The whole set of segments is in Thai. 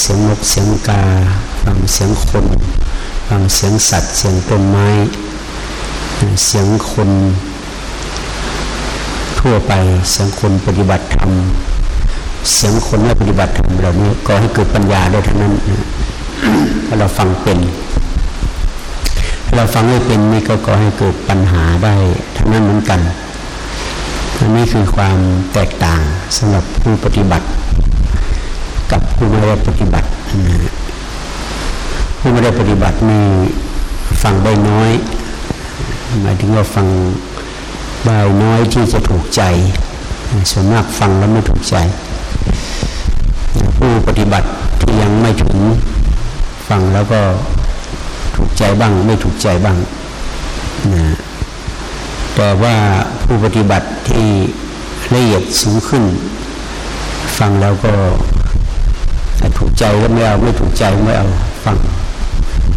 เสียงนกเสียงกา ฟังเสียงคนฟังเสียงสัตว์ เสียงต้นไม้ เสียงคนทั่วไป เสียงคนปฏิบัติธรรม เสียงคนไม่ปฏิบัติธรรมเหล่านี้ก็ให้เกิดปัญญาได้ทั้งนั้นถ้าเราฟังเป็นเราฟังไม่เป็นนี่ก็ก่อให้เกิดปัญหาได้ทั้งนั้นเหมือนกันอันนี้คือความแตกต่างสำหรับผู้ปฏิบัติ ผู้ไม่ได้ปฏิบัติผู้ไม่ได้ปฏิบัตินี่ฟังได้น้อย หมายถึงว่าฟังได้น้อยที่จะถูกใจส่วนมากฟังแล้วไม่ถูกใจ ผู้ปฏิบัติที่ยังไม่ถึงฟังแล้วก็ถูกใจบ้าง ไม่ถูกใจบ้างนะแต่ว่าผู้ปฏิบัติที่ละเอียดสูงขึ้น ฟังแล้วก็ ถูกใจก็ไม่เอาไม่ถูกใจไม่เอาฟัง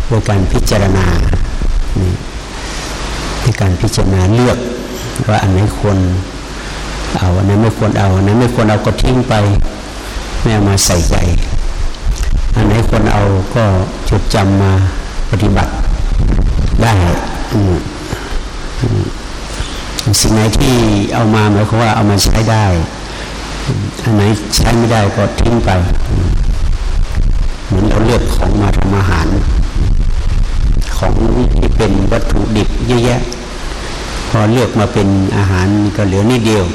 โดยการพิจารณาในการพิจารณาเลือกว่าอันไหนควรเอาอันไหนไม่ควรเอาอันไหนไม่ควรเอาก็ทิ้งไปไม่เอามาใส่ใจอันไหนควรเอาก็จดจำมาปฏิบัติได้สิ่งไหนที่เอามาหมายความว่าเอามาใช้ได้ อันไหนใช้ไม่ได้ก็ทิ้งไป มือนเราเลือกของมาทำอาหาร ของที่เป็นวัตถุดิบเยอะแยะ พอเลือกมาเป็นอาหารก็เหลือนิดเดียว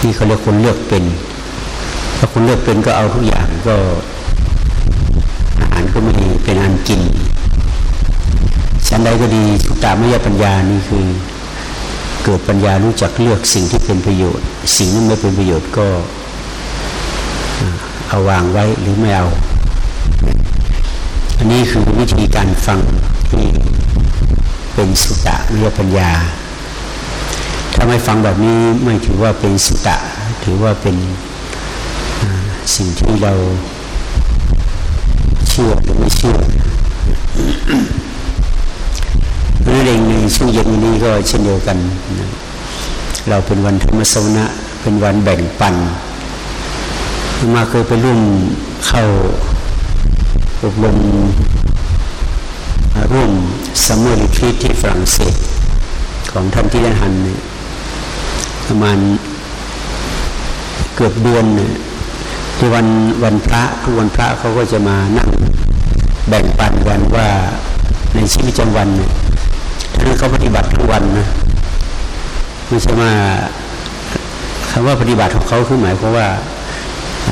ที่เขาเรียกคนเลือกเป็น ถ้าคนเลือกเป็นก็เอาทุกอย่างก็ อาหารก็ไม่เป็นอันกินชั้นใดก็ดีสุตตามยปัญญานี่คือ เกิดปัญญารู้จักเลือกสิ่งที่เป็นประโยชน์ สิ่งที่ไม่เป็นประโยชน์ก็เอาวางไว้หรือไม่เอา อันนี้คือวิธีการฟังที่เป็นสุตตะมยปัญญา ถ้าไม่ฟังแบบนี้ไม่ถือว่าเป็นสุตตะ ถือว่าเป็นสิ่งที่เราเชื่อหรือไม่เชื่อนั่นเองในช่วงเย็นวันนี้ก็เช่นเดียวกัน เราเป็นวันธรรมสวนะเป็นวันแบ่งปันมาเคยไปร่วมเข้า อบรมร่วม summer retreat ที่ฝรั่งเศสของท่านติช นัท ฮันห์ประมาณเกือบเดือนที่วันวันพระทุกวันพระเขาก็จะมานั่งแบ่งปันกันว่าในชีวิตประจำวันท่านเขาปฏิบัติทุกวันนะไม่ใช่ว่าคำว่าปฏิบัติของเขาคือหมายความว่า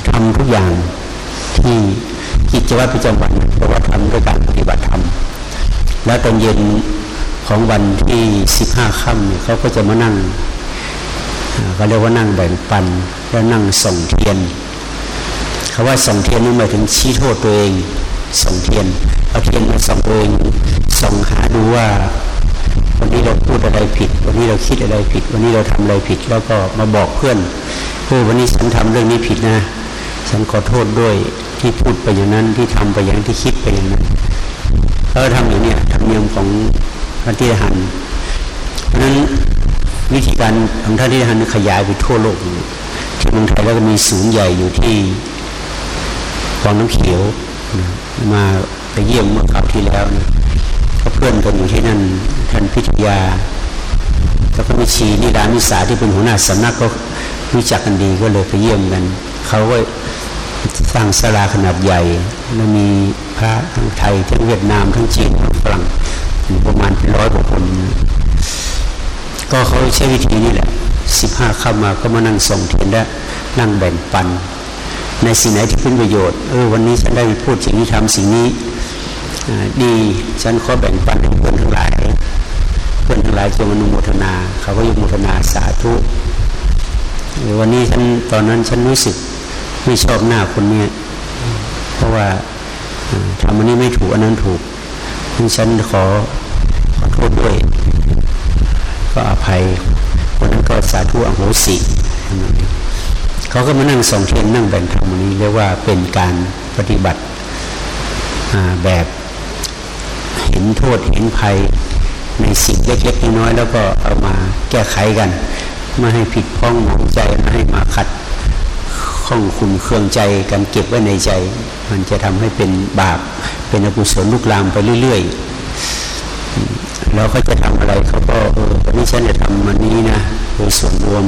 ทำทุกอย่างที่ กิจวัตรประจำวันเพราะว่าทำด้วยการปฏิบัติธรรมแล้วตอนเย็นของวันที่สิบห้าค่ำเขาก็จะมานั่งเขาเรียกว่านั่งแบ่งปัน แล้วนั่งส่งเทียนคาว่าส่งเทียนนี่หมายถึงชี้โทษตัวเองส่งเทียนเอาเทียนมาส่องตัวเองส่องหาดูว่า วันนี้เราพูดอะไรผิด วันนี้เราคิดอะไรผิด วันนี้เราทำอะไรผิด แล้วก็มาบอกเพื่อนเพื่อวันนี้ฉันทำเรื่องนี้ผิดนะ ฉันขอโทษด้วย ที่พูดไปอย่างนั้นที่ทำไปอย่างที่คิดไปอย่างนั้นเราทำอย่างนี้ทำเนียมของพระที่หันเพราะนั้นวิธีการของท่านที่หันขยายไปทั่วโลกที่เมืองไทยแล้วก็มีศูนย์ใหญ่อยู่ที่วังน้ำเขียวมาไปเยี่ยมเมื่อคราวที่แล้วนะก็เพื่อนกันอยู่ที่นั่นท่านพิทยาแล้วก็มิชีนิรามิสาที่เป็นหัวหน้าสำนักก็รู้จักกันดีก็เลยไปเยี่ยมกันเขาก็ สร้างศาลาขนาดใหญ่แล้วมีพระทั้งไทยทั้งเวียดนามทั้งจีนทั้งฝรั่งประมาณเป็นร้อยกว่าคน ก็เขาใช้วิธีนี้แหละสิบห้าเข้ามาก็มานั่งส่งเทียนและนั่งแบ่งปัน ในสิ่งไหนที่เป็นประโยชน์เออวันนี้ฉันได้พูดสิ่งนี้ทำสิ่งนี้ดีฉันขอแบ่งปันให้เพื่อนทั้งหลายเพื่อนทั้งหลายจงอนุโมทนา เขาก็ยกโมทนาสาธุวันนี้ฉันตอนนั้นฉันรู้สึก ไม่ชอบหน้าคนนี้เพราะว่าทำอันนี้ไม่ถูกอันนั้นถูกฉันขอขอโทษด้วย ก็อภัยวันนั้นก็สาธุอโหสิเขาก็มานั่งส่งเทียนนั่งแบ่งธรรมนี้เรียกว่าเป็นการปฏิบัติแบบเห็นโทษเห็นภัยในสิ่งเล็กๆน้อยๆแล้วก็เอามาแก้ไขกัน ไม่ให้ผิดพ้องหมองใจไม่ให้มาขัด ข้องคุณเครื่องใจกันเก็บไว้ในใจ มันจะทำให้เป็นบาปเป็นอกุศลลุกลามไปเรื่อยๆแล้วก็จะทำอะไรเขาก็เออวันนี้ฉันจะทำมันนี้นะโดยส่วนรวม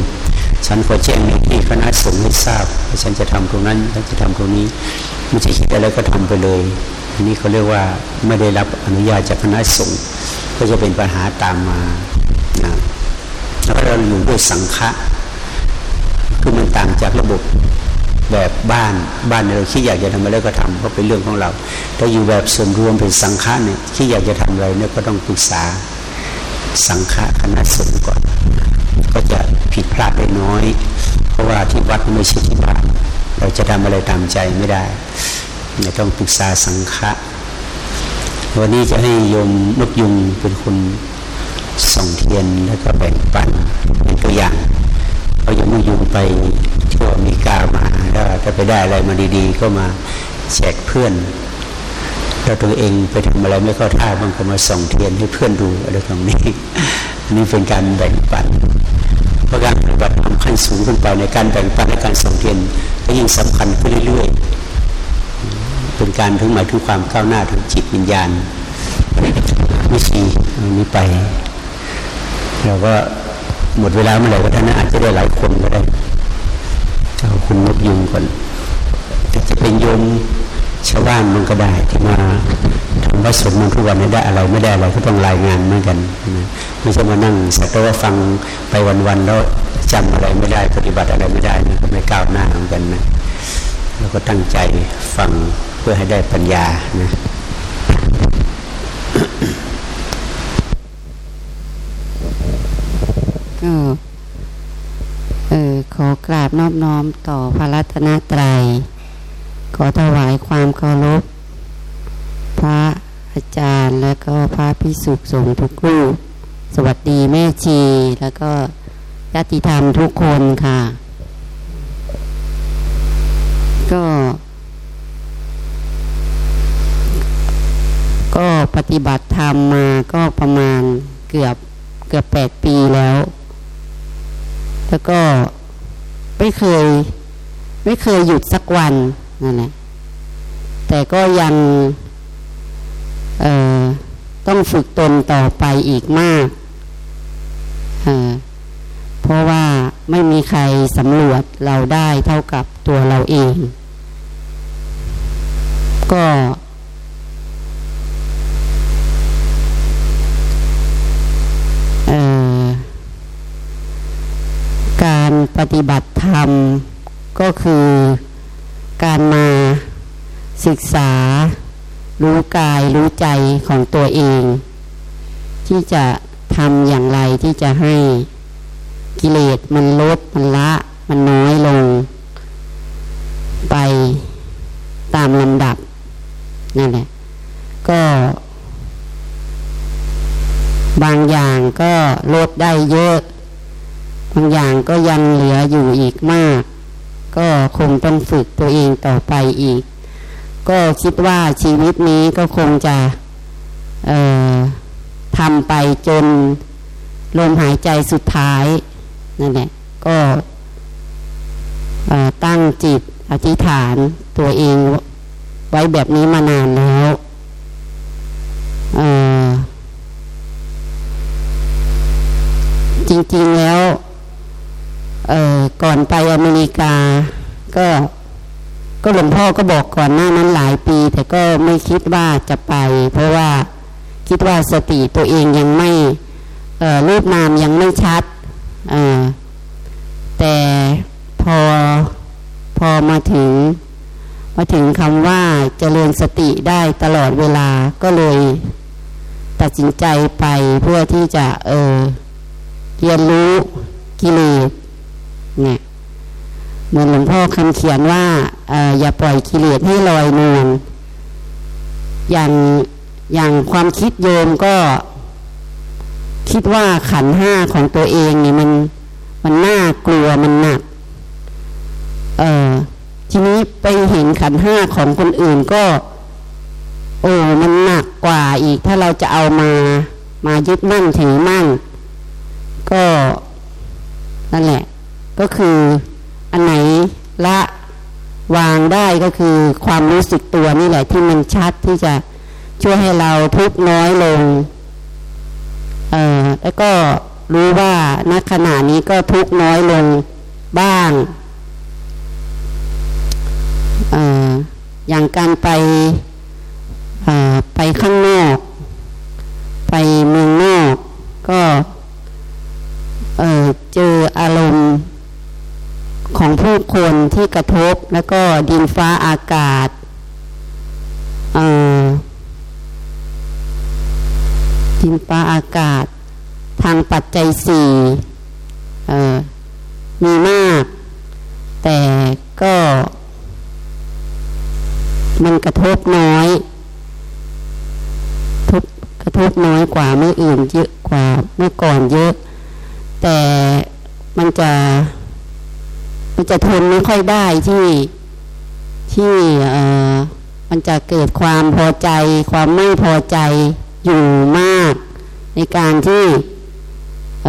ฉันขอแจ้งในที่คณะสงฆ์ให้ทราบว่าฉันจะทำตรงนั้นฉันจะทำตรงนี้ไม่ใช่คิดอะไรก็ทำไปเลยอันนี้เขาเรียกว่าไม่ได้รับอนุญาตจากคณะสงฆ์ก็จะเป็นปัญหาตามมานะแล้วเราอยู่ด้วยสังฆะคือมันต่างจากระบบ แบบบ้านบ้านเราคิดอยากจะทำอะไรก็ทำเพราะเป็นเรื่องของเรา ถ้าอยู่แบบส่วนรวมเป็นสังฆะเนี่ยคิดอยากจะทำอะไรเนี่ยก็ต้องปรึกษาสังฆะคณะสงฆ์ก่อน ก็จะผิดพลาดได้น้อย เพราะว่าที่วัดไม่ใช่ที่บ้านเราจะทำอะไรตามใจไม่ได้ต้องปรึกษาสังฆะวันนี้จะให้โยมนกยุงเป็นคนส่องเทียนแล้วก็แบ่งปันเป็นตัวอย่าง เขายังไม่ยุงไปทั่วมีกามาถ้าไปได้อะไรมาดีๆ ก็มาแจกเพื่อนแล้วตัวเองไปทำอะไรไม่เข้าท่าบางก็มาส่องเทียนให้เพื่อนดูอะไรตรงนี้อันนี้เป็นการแบ่งปันเพราะการปฏิบัติทำขั้นสูงขึ้นไปในการแบ่งปันในการส่องเทียนก็ยิ่งสำคัญขึ้นเรื่อยๆ เป็นการถึงหมายถึงความก้าวหน้าทางจิตวิญญาณวิธีนี้ไปเราก็ หมดเวลาเมื่อไหร่ก็ท่านอาจจะได้หลายคนก็ได้เอาคุณนกยุงก่อนจะเป็นโยมชาวบ้านมันก็ได้ที่มาทำวัดสวดมนทุกวันนี้ได้อะไรไม่ได้อะไรก็ต้องรายงานเหมือนกันไม่ใช่มานั่งสักแต่ว่าฟังไปวันๆแล้วจำอะไรไม่ได้ปฏิบัติอะไรไม่ได้นะไม่ก้าวหน้าเหมือนกันนะแล้วก็ตั้งใจฟังเพื่อให้ได้ปัญญานะ ก็เออขอกราบนอบน้อมต่อพระรัตนตรัย ขอถวายความเคารพ พระอาจารย์แล้วก็พระพิสุสงฆ์ทุกรูปสวัสดีแม่ชี แล้วก็ญาติธรรมทุกคนค่ะ ก็ ก็ปฏิบัติธรรมมาก็ประมาณเกือบเกือบแปดปีแล้ว แล้วก็ไม่เคย ไม่เคยหยุดสักวันนั่นแหละแต่ก็ยังต้องฝึกตนต่อไปอีกมาก เพราะว่าไม่มีใครสำรวจเราได้เท่ากับตัวเราเอง ก็ การปฏิบัติธรรม ก็คือการมาศึกษา รู้กายรู้ใจของตัวเอง ที่จะทำอย่างไรที่จะให้กิเลสมันลดมันละ มันน้อยลง ไปตามลำดับนั่นแหละก็ บางอย่างก็ลดได้เยอะ บางอย่างก็ยังเหลืออยู่อีกมาก ก็คงต้องฝึกตัวเองต่อไปอีก ก็คิดว่าชีวิตนี้ก็คงจะทำไปจนลมหายใจสุดท้ายนั่นแหละก็ตั้งจิตอธิษฐานตัวเองไว้แบบนี้มานานแล้วจริงๆแล้ว ก่อนไปอเมริกา ก็ก็หลวงพ่อก็บอกก่อนหน้านั้นหลายปี แต่ก็ไม่คิดว่าจะไป เพราะว่าคิดว่าสติตัวเองยังไม่รูปนามยังไม่ชัดแต่พอพอมาถึง มาถึงคำว่าเจริญสติได้ตลอดเวลาก็เลยตัดสินใจไปเพื่อที่จะเออเรียนรู้กิเลส เนี่ยเหมือนหลวงพ่อคำเขียนว่าออย่าปล่อยกิเลสให้ลอยนวลอย่างอย่างความคิดโยมก็ คิดว่าขันห้าของตัวเองเนี่ยมันมันน่ากลัวมันหนัก เออทีนี้ไปเห็นขันห้าของคนอื่นก็ โอ้มันหนักกว่าอีกถ้าเราจะเอามา มายึดมั่นถือมั่น ก็คือ อันไหนละวางได้ก็คือความรู้สึกตัวนี่แหละที่มันชัดที่จะช่วยให้เราทุกน้อยลง เอ่อแล้วก็รู้ว่าณขณะนี้ก็ทุกน้อยลงบ้าง เอ่ออย่างการไป เออไปข้างนอก ไปเมืองนอก ก็เเจออารมณ์ของผู้ คนที่กระทบแล้วก็ดินฟ้าอากาศดินฟ้าอากาศ ทางปัจจัยสี่มีมาก แต่ก็มันกระทบน้อยทุบกระทบน้อยกว่าเมื่ออื่นเยอะกว่าเมื่อก่อนเยอะ แต่มันจะ จะทนไม่ค่อยได้ที่ที่เออมันจะเกิดความพอใจ ความไม่พอใจอยู่มาก ในการที่เ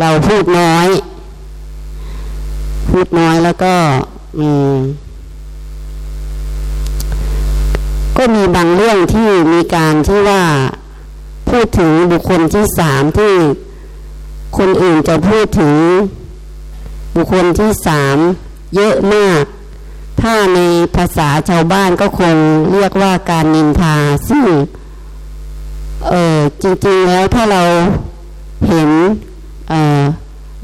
เราพูดน้อย พูดน้อยแล้วก็อืมก็มีบางเรื่องที่มีการที่ว่าพูดถึงบุคคลที่สามที่คนอื่นจะพูดถึง บุคคลที่สามเยอะมาก ถ้าในภาษาชาวบ้านก็คงเรียกว่าการนินทา ซึ่งเออจริงๆแล้วถ้าเราเห็น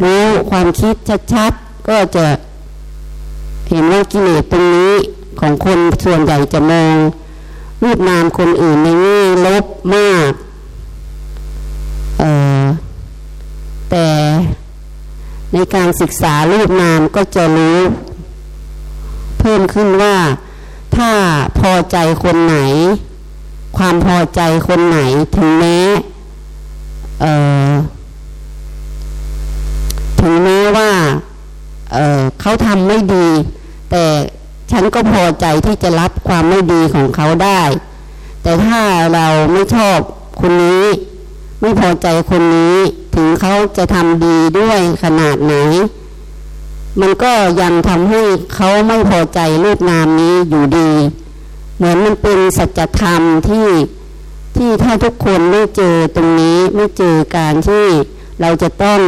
รู้ความคิดชัดๆ ก็จะเห็นว่ากิเลสตรงนี้ของคนส่วนใหญ่จะมองรูปนามคนอื่นในแง่ลบมาก เออแต่ ในการศึกษารูปนามก็จะรู้ เพิ่มขึ้นว่า ถ้าพอใจคนไหน ความพอใจคนไหนถึงแม้ถึงแม้ว่าเเขาทำไม่ดี แต่ฉันก็พอใจที่จะรับความไม่ดีของเขาได้ แต่ถ้าเราไม่ชอบคนนี้ ไม่พอใจคนนี้ ถึงเขาจะทำดีด้วยขนาดไหน มันก็ยังทำให้เขาไม่พอใจรูปนามนี้อยู่ดี เหมือนมันเป็นสัจธรรมที่ที่ถ้าทุกคนไม่เจอตรงนี้ไม่เจอการที่เราจะต้อง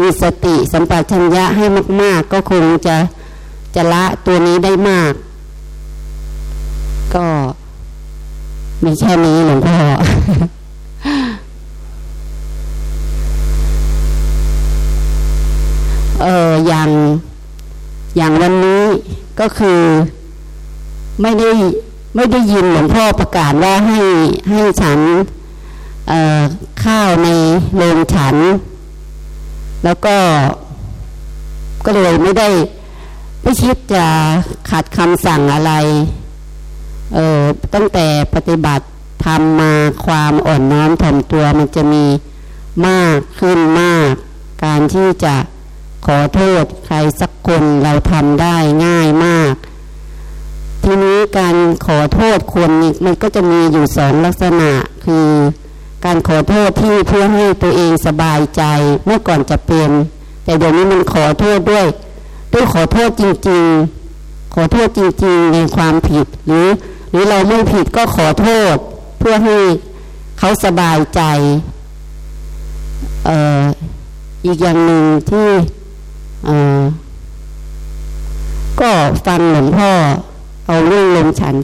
มีสติสัมปชัญญะให้มาก ๆ ก็คงจะจะละตัวนี้ได้มาก ก็มีแค่นี้หลวงพ่อ เอออย่างอย่างวันนี้ก็คือไม่ได้ไม่ได้ยินหลวงพ่อประกาศว่าให้ให้ฉันข้าวในโรงฉัน แล้วก็ก็เลยไม่ได้ไม่คิดจะขัดคำสั่งอะไร เออตั้งแต่ปฏิบัติทำมาความอ่อนน้อมถ่อมตัวมันจะมีมากขึ้นมาก การที่จะ อโทษใครสักคนเราทำได้ง่ายมาก ทีนี้การขอโทษคนมันก็จะมีอยู่สองลักษณะคือการขอโทษที่เพื่อให้ตัวเองสบายใจเมื่อก่อนจะเป็น แต่เดี๋ยวนี้มันขอโทษด้วยด้วยขอโทษจริง ๆ ขอโทษจริง ๆ ในความผิด หรือ หรือเราไม่ผิดก็ขอโทษ เพื่อให้เขาสบายใจ เอ่ออีกอย่างหนึ่งที่ ก็ฟังหลวงพ่อ เอาเรื่องลงฉัน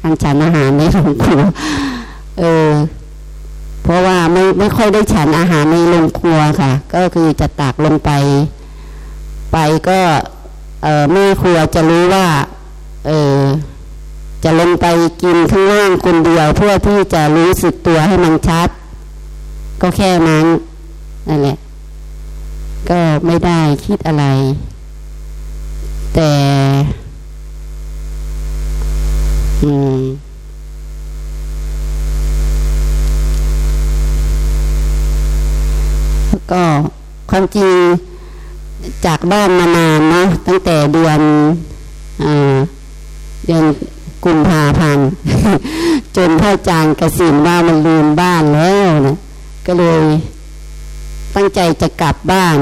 การฉันอาหารในโรงครัวเออ เพราะว่าไม่ไม่ค่อยได้ฉันอาหารในโรงครัวค่ะ ก็คือจะตักลงไป ไปก็เออแม่ครัวจะรู้ว่า เออจะลงไปกินข้างล่างคนเดียวเพื่อที่จะรู้สึกตัวให้มันชัด ก็แค่นั้นนั่นแหละ ก็ไม่ได้คิดอะไร แต่ อืมก็ความจริงจากบ้านมานานเนาะตั้งแต่เดือนเดือนกุมภาพันธ์จนพ่อจางกระสินว่ามันลืมบ้านแล้วนะก็เลย ตั้งใจจะกลับบ้าน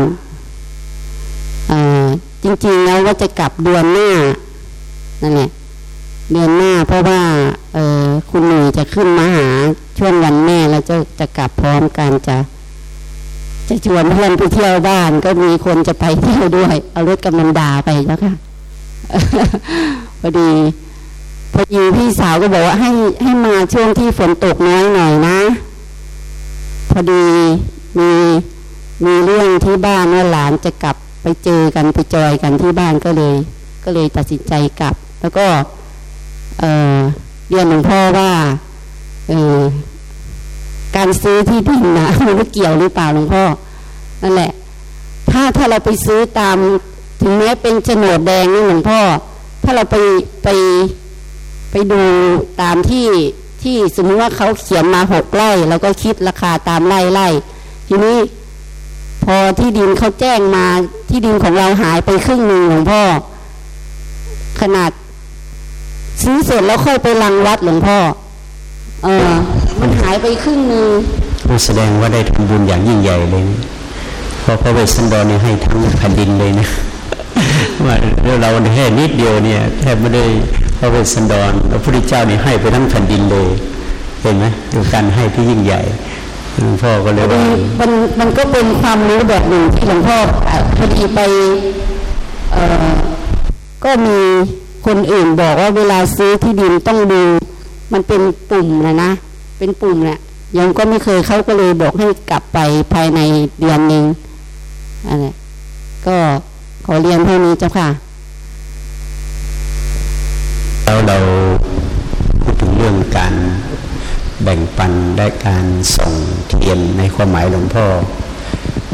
จริงๆแล้วว่าจะกลับเดือนหน้านั่นแหละเดือนหน้าเพราะว่าเออคุณหนุ่ยจะขึ้นมาหาช่วงวันแม่แล้วจะจะกลับพร้อมกันจะจะชวนเพื่อนไปเที่ยวบ้าน ก็มีคนจะไปเที่ยวด้วย เอารถกำลังดาไปแล้วค่ะพอดีพอดีพี่สาวก็บอกว่าให้ให้มาช่วงที่ฝนตกน้อยหน่อยนะ พอดีมี มีเรื่องที่บ้านว่าหลานจะกลับไปเจอกันไปจอยกันที่บ้านก็เลย ก็เลยตัดสินใจกลับ แล้วก็เออเรียนหลวงพ่อว่าเออการซื้อที่ดินนะมันเกี่ยวหรือเปล่าหลวงพ่อนั่นแหละ ถ้าถ้าเราไปซื้อตามถึงแม้เป็นโฉนดแดงนี่หลวงพ่อ ถ้าเราไปไปไปดูตามที่ที่สมมติว่าเขาเขียนมาหกไร่เราก็คิดราคาตามไร่ไร่ทีนี้ พอที่ดินเขาแจ้งมาที่ดินของเราหายไปครึ่งหนึ่งหลวงพ่อ ขนาด ซื้อเสร็จแล้วค่อยไปรังวัดหลวงพ่อ เออมันหายไปครึ่งหนึ่งแสดงว่าได้ทำบุญอย่างยิ่งใหญ่เลยเพราะพระเวสสันดรนี่ให้ทั้งแผ่นดินเลยนะว่าเราแค่นิดเดียวเนี่ยแทบไม่ได้พระเวสสันดรพระพุทธเจ้านี่ให้ไปทั้งแผ่นดินเลยเห็นไหมดูการให้ที่ยิ่งใหญ่ หลวงพ่อก็เลยว่ามันมันก็เป็นความรู้แบบหนึ่งที่หลวงพ่อพอดีไปเอ่อก็มีคนอื่นบอกว่าเวลาซื้อที่ดินต้องดู มันเป็นปุ่มนะนะ เป็นปุ่มแหละยังก็ไม่เคยเขาก็เลยบอกให้กลับไปภายในเดือนหนึ่งอะไรก็ขอเรียนเท่านี้เจ้าค่ะ แล้วเราพูดถึงเรื่องการ แบ่งปันได้การส่งเทียนในความหมายหลวงพ่อ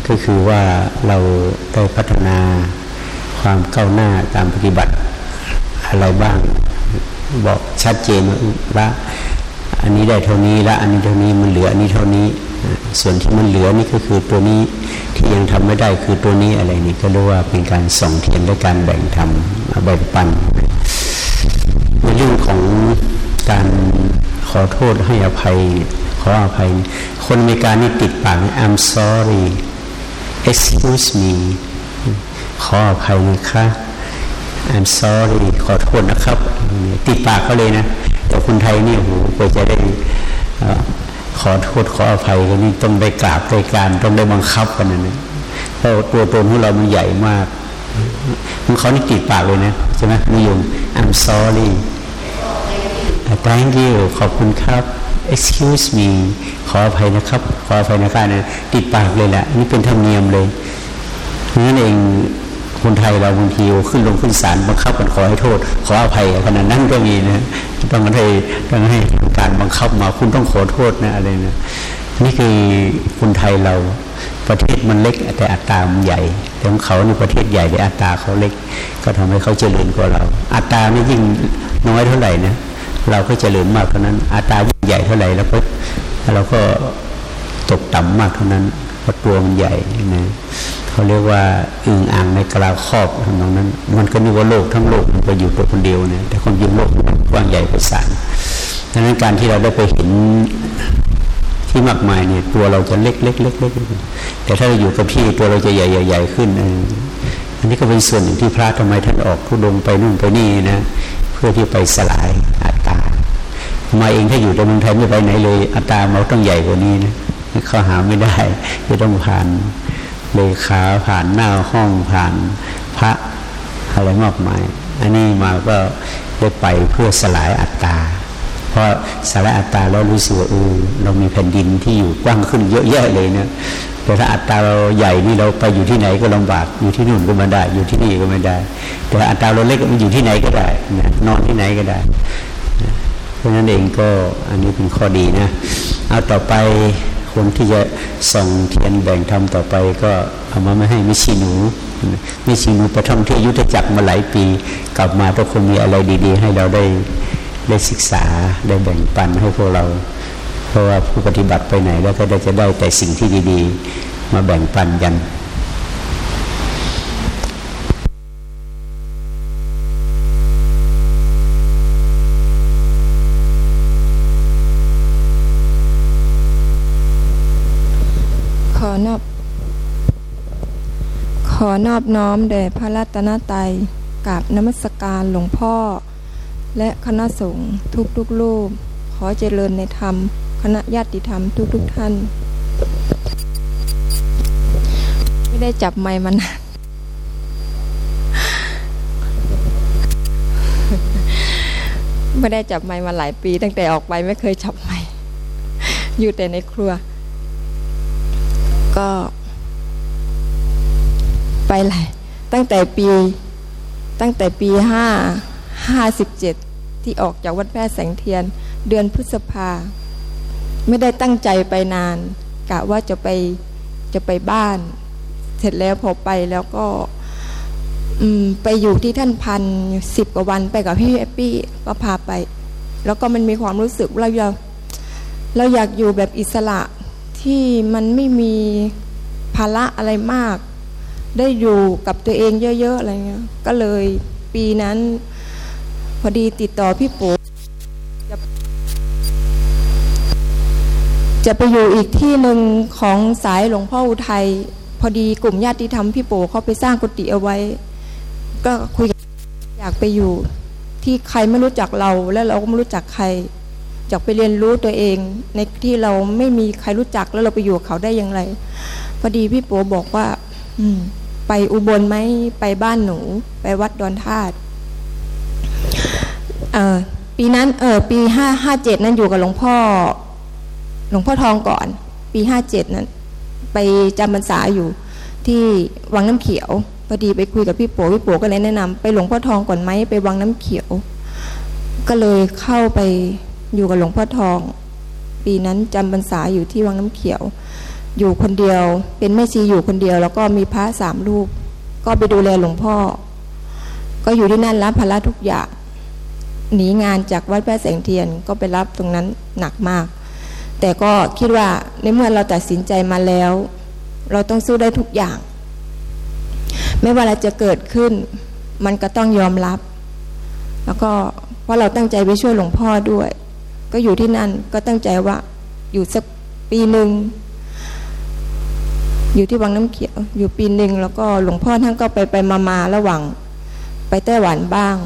ก็คือว่าเราได้พัฒนาความก้าวหน้าการปฏิบัติอะไรบ้างบอกชัดเจนว่าอันนี้ได้เท่านี้ละอันนี้เท่านี้มันเหลืออันนี้เท่านี้ ส่วนที่มันเหลือนี่ก็คือตัวนี้ที่ยังทำไม่ได้คือตัวนี้อะไรนี่ก็เรียกว่าเป็นการส่งเทียนด้วยการแบ่งทำแบ่งปันในเรื่องของการ ขอโทษให้อภัย ขออภัย คนเมีกานี่ติดปาก I'm sorry excuse me ขออภัยนะคะ I'm sorry ขอโทษนะครับ ติดปากเขาเลยนะ แต่คนไทยนี่โหกว่าจะได้ขอโทษขออภัยกันนี่ต้องได้กราบได้การต้องได้บังคับกันนะเพราะตัวตนของเรามันใหญ่มากมันเขานี่ติดปากเลยนะใช่ไหมนิยม I'm sorry thank you ขอบคุณครับ excuse me ขออภัยนะครับ ขออภัยนะครับนะติดปากเลยแหละนี่เป็นธรรมเนียมเลยนั่นเองคนไทยเราบางทีขึ้นลงขึ้นศาลบังคับกันขอให้โทษ ขออภัยขนาดนั้นก็มีนะต้องให้ต้องให้การบังคับมาคุณต้องขอโทษนะอะไรนะนี่คือคนไทยเราประเทศมันเล็กแต่อัตรามันใหญ่แต่ของเขาในประเทศใหญ่แต่อัตราเขาเล็ก ก็ทำให้เขาเจริญกว่าเรา อัตรานี่ยิ่งน้อยเท่าไหร่นะ เราก็เจริญมากเท่านั้นอัตรายิ่งใหญ่เท่าไหร่แล้วก็เราก็ตกต่ำมากเท่านั้นเพราะตัวมันใหญ่นะเขาเรียกว่าอึงอ่างในกลาครอบทำนองนั้น มันก็นึกว่าโลกทั้งโลกมันไปอยู่ตัวคนเดียวเนี่ยแต่ความจริงโลกกว้างใหญ่ไพศาลดังนั้นการที่เราได้ไปเห็นที่มากมายเนี่ยตัวเราจะเล็กเล็กเล็กเล็กแต่ถ้าเราอยู่กับที่ตัวเราจะใหญ่ใหญ่ใหญ่ขึ้นอันนี้ก็เป็นส่วนหนึ่งที่พระทำไมท่านออกทุดงไปนู่นไปนี่นะ พื่อที่ไปสลายอัตตา มาเองถ้าอยู่ในเมืองไทยไม่ไปไหนเลยอัตตาเราต้องใหญ่กว่านี้นะเขาหาไม่ได้จะต้องผ่านเลขาผ่านหน้าห้องผ่านพระอะไรมากมายอันนี้มาก็ได้ไปเพื่อสลายอัตตาเพราะสลายอัตตาแล้วรู้สึกว่าเออเรามีแผ่นดินที่อยู่กว้างขึ้นเยอะแยะเลยเนะ แต่ถ้าอัตราเราใหญ่นี่เราไปอยู่ที่ไหนก็ลำบากอยู่ที่นู่นก็ไม่ได้ อยู่ที่นี่ก็ไม่ได้ แต่อัตราเราเล็กมันอยู่ที่ไหนก็ได้นอนที่ไหนก็ได้เพราะนั้นเองก็อันนี้เป็นข้อดีนะเอาต่อไปคนที่จะส่องเทียนแบ่งทำต่อไปก็เอามาไม่ให้ไม่ชีหนูไม่ชีหนูไปท่องเที่ยวยุทธจักรมาหลายปี กลับมาต้องคงมีอะไรดี ๆ ให้เราได้ได้ศึกษาได้แบ่งปันให้พวกเรา เพราะว่าผู้ปฏิบัติไปไหน แล้วก็จะได้แต่สิ่งที่ดีๆ มาแบ่งปันกันขอนอบขอนอบน้อมแด่พระรัตนตรัยกราบนมัสการหลวงพ่อ และคณะสงฆ์ทุกๆรูป ขอเจริญในธรรม คณะญาติธรรมทุกๆท่าน ไม่ได้จับไม้มานานไม่ได้จับไม้มาหลายปี ตั้งแต่ออกไปไม่เคยจับไม้อยู่แต่ในครัว ก็ ไปหลายตั้งแต่ปี ตั้งแต่ปีห้าห้าสิบเจ็ดที่ออกจากวัดแพร่แสงเทียน เดือนพฤษภา ไม่ได้ตั้งใจไปนานกะว่าจะไปจะไปบ้าน เสร็จแล้วพอไปแล้วก็ไปอยู่ที่ท่านพันสิบกว่าวันไปกับพี่แอปปี้ก็พาไป แล้วก็มันมีความรู้สึกเราอยากเราอยากอยู่แบบอิสระที่มันไม่มีภาระอะไรมาก ได้อยู่กับตัวเองเยอะ ๆ อะไรเงี้ย ก็เลยปีนั้น พอดีติดต่อพี่ปู่จะ จะไปอยู่อีกที่หนึ่งของสายหลวงพ่ออุทัยพอดีกลุ่มญาติธรรมพี่ปู่เขาไปสร้างกุฏิเอาไว้ ก็คุยอยากไปอยู่ ที่ใครไม่รู้จักเราแล้วเราก็ไม่รู้จักใครอยากไปเรียนรู้ตัวเอง ในที่เราไม่มีใครรู้จักแล้วเราไปอยู่กับเขาได้อย่างไร พอดีพี่ปู่บอกว่า อืม ไปอุบลไหมไปบ้านหนู ไปวัดดอนธาตุปีนั้นเออปีห้าห้าเจ็ดนั้นอยู่กับหลวงพ่อ หลวงพ่อทองก่อน ปีห้าเจ็ดนั้น ไปจำพรรษาอยู่ที่วังน้ำเขียวพอดีไปคุยกับพี่โป๋พี่โป๋ก็เลยแนะนำไปหลวงพ่อทองก่อนไหมไปวังน้ำเขียว ก็เลยเข้าไปอยู่กับหลวงพ่อทอง ปีนั้นจำพรรษาอยู่ที่วังน้ำเขียว อยู่คนเดียวเป็นแม่ชีอยู่คนเดียว แล้วก็มีพระสามรูป ก็ไปดูแลหลวงพ่อ ก็อยู่ที่นั่นรับภาระทุกอย่างหนีงานจากวัดแพร่แสงเทียนก็ไปรับตรงนั้นหนักมาก แต่ก็คิดว่าในเมื่อเราตัดสินใจมาแล้ว เราต้องสู้ได้ทุกอย่าง ไม่ว่าอะไรจะเกิดขึ้น มันก็ต้องยอมรับ แล้วก็เพราะเราตั้งใจไปช่วยหลวงพ่อด้วย ก็อยู่ที่นั่นก็ตั้งใจว่าอยู่สักปีหนึ่งอยู่ที่วังน้ำเขียวอยู่ปีหนึ่งแล้วก็หลวงพ่อท่านก็ไปไปมามาระหว่างไปไต้หวันบ้าง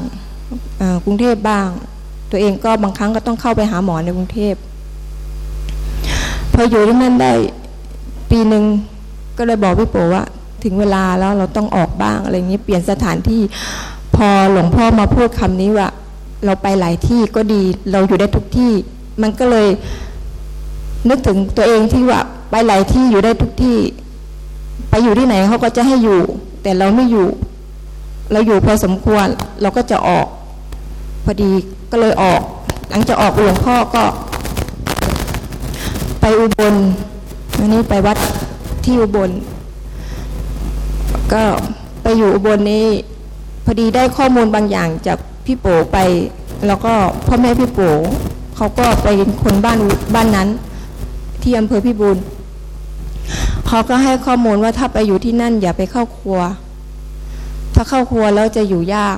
กรุงเทพบ้าง ตัวเองก็บางครั้งก็ต้องเข้าไปหาหมอในกรุงเทพ พออยู่ที่นั่นได้ปีหนึ่งก็เลยบอกพี่โปว่า ถึงเวลาแล้วเราต้องออกบ้างอะไรเงี้ยเปลี่ยนสถานที่ พอหลวงพ่อมาพูดคำนี้ว่า เราไปหลายที่ก็ดีเราอยู่ได้ทุกที่ มันก็เลย นึกถึงตัวเองที่ว่า ไปหลายที่อยู่ได้ทุกที่ ไปอยู่ที่ไหนเขาก็จะให้อยู่ แต่เราไม่อยู่ เราอยู่พอสมควร เราก็จะออก พอดีก็เลยออก หลังจากออกหลวงพ่อก็ ไปอุบลวันนี้ไปวัดที่อุบล ก็ไปอยู่อุบลนี้พอดีได้ข้อมูลบางอย่างจากพี่โป๋ไป แล้วก็พ่อแม่พี่โป๋เขาก็ไปคนบ้านบ้านนั้น ที่อำเภอพิบูลเขาก็ให้ข้อมูลว่าถ้าไปอยู่ที่นั่น อย่าไปเข้าครัว ถ้าเข้าครัวแล้วจะอยู่ยาก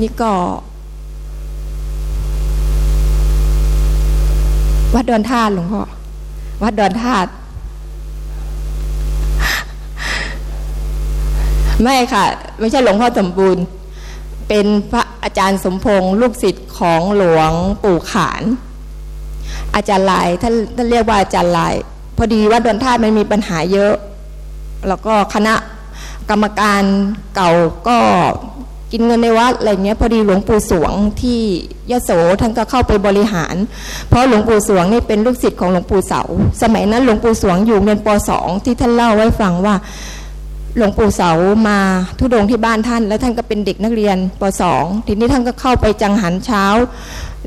นี่ก็ วัดดอนธาตุหลวงพ่อ วัดดอนธาตุไม่ค่ะ ไม่ใช่หลวงพ่อสมบูรณ์ เป็นพระอาจารย์สมพงษ์ลูกศิษย์ของหลวงปู่ขาน อาจารย์ลายท่านท่านเรียกว่าอาจารย์ลาย พอดีวัดดอนธาตุมันมีปัญหาเยอะ แล้วก็คณะกรรมการเก่าก็ กินเงินในวัดอะไรเงี้ยพอดีหลวงปู่สวงที่ยโสท่านก็เข้าไปบริหาร เพราะหลวงปู่สวงนี่เป็นลูกศิษย์ของหลวงปู่เสา สมัยนั้นหลวงปู่สวงอยู่เรียนปสองที่ท่านเล่าไว้ฟังว่าหลวงปู่เสามาทุดงที่บ้านท่าน แล้วท่านก็เป็นเด็กนักเรียนปสองทีนี้ท่านก็เข้าไปจังหันเช้า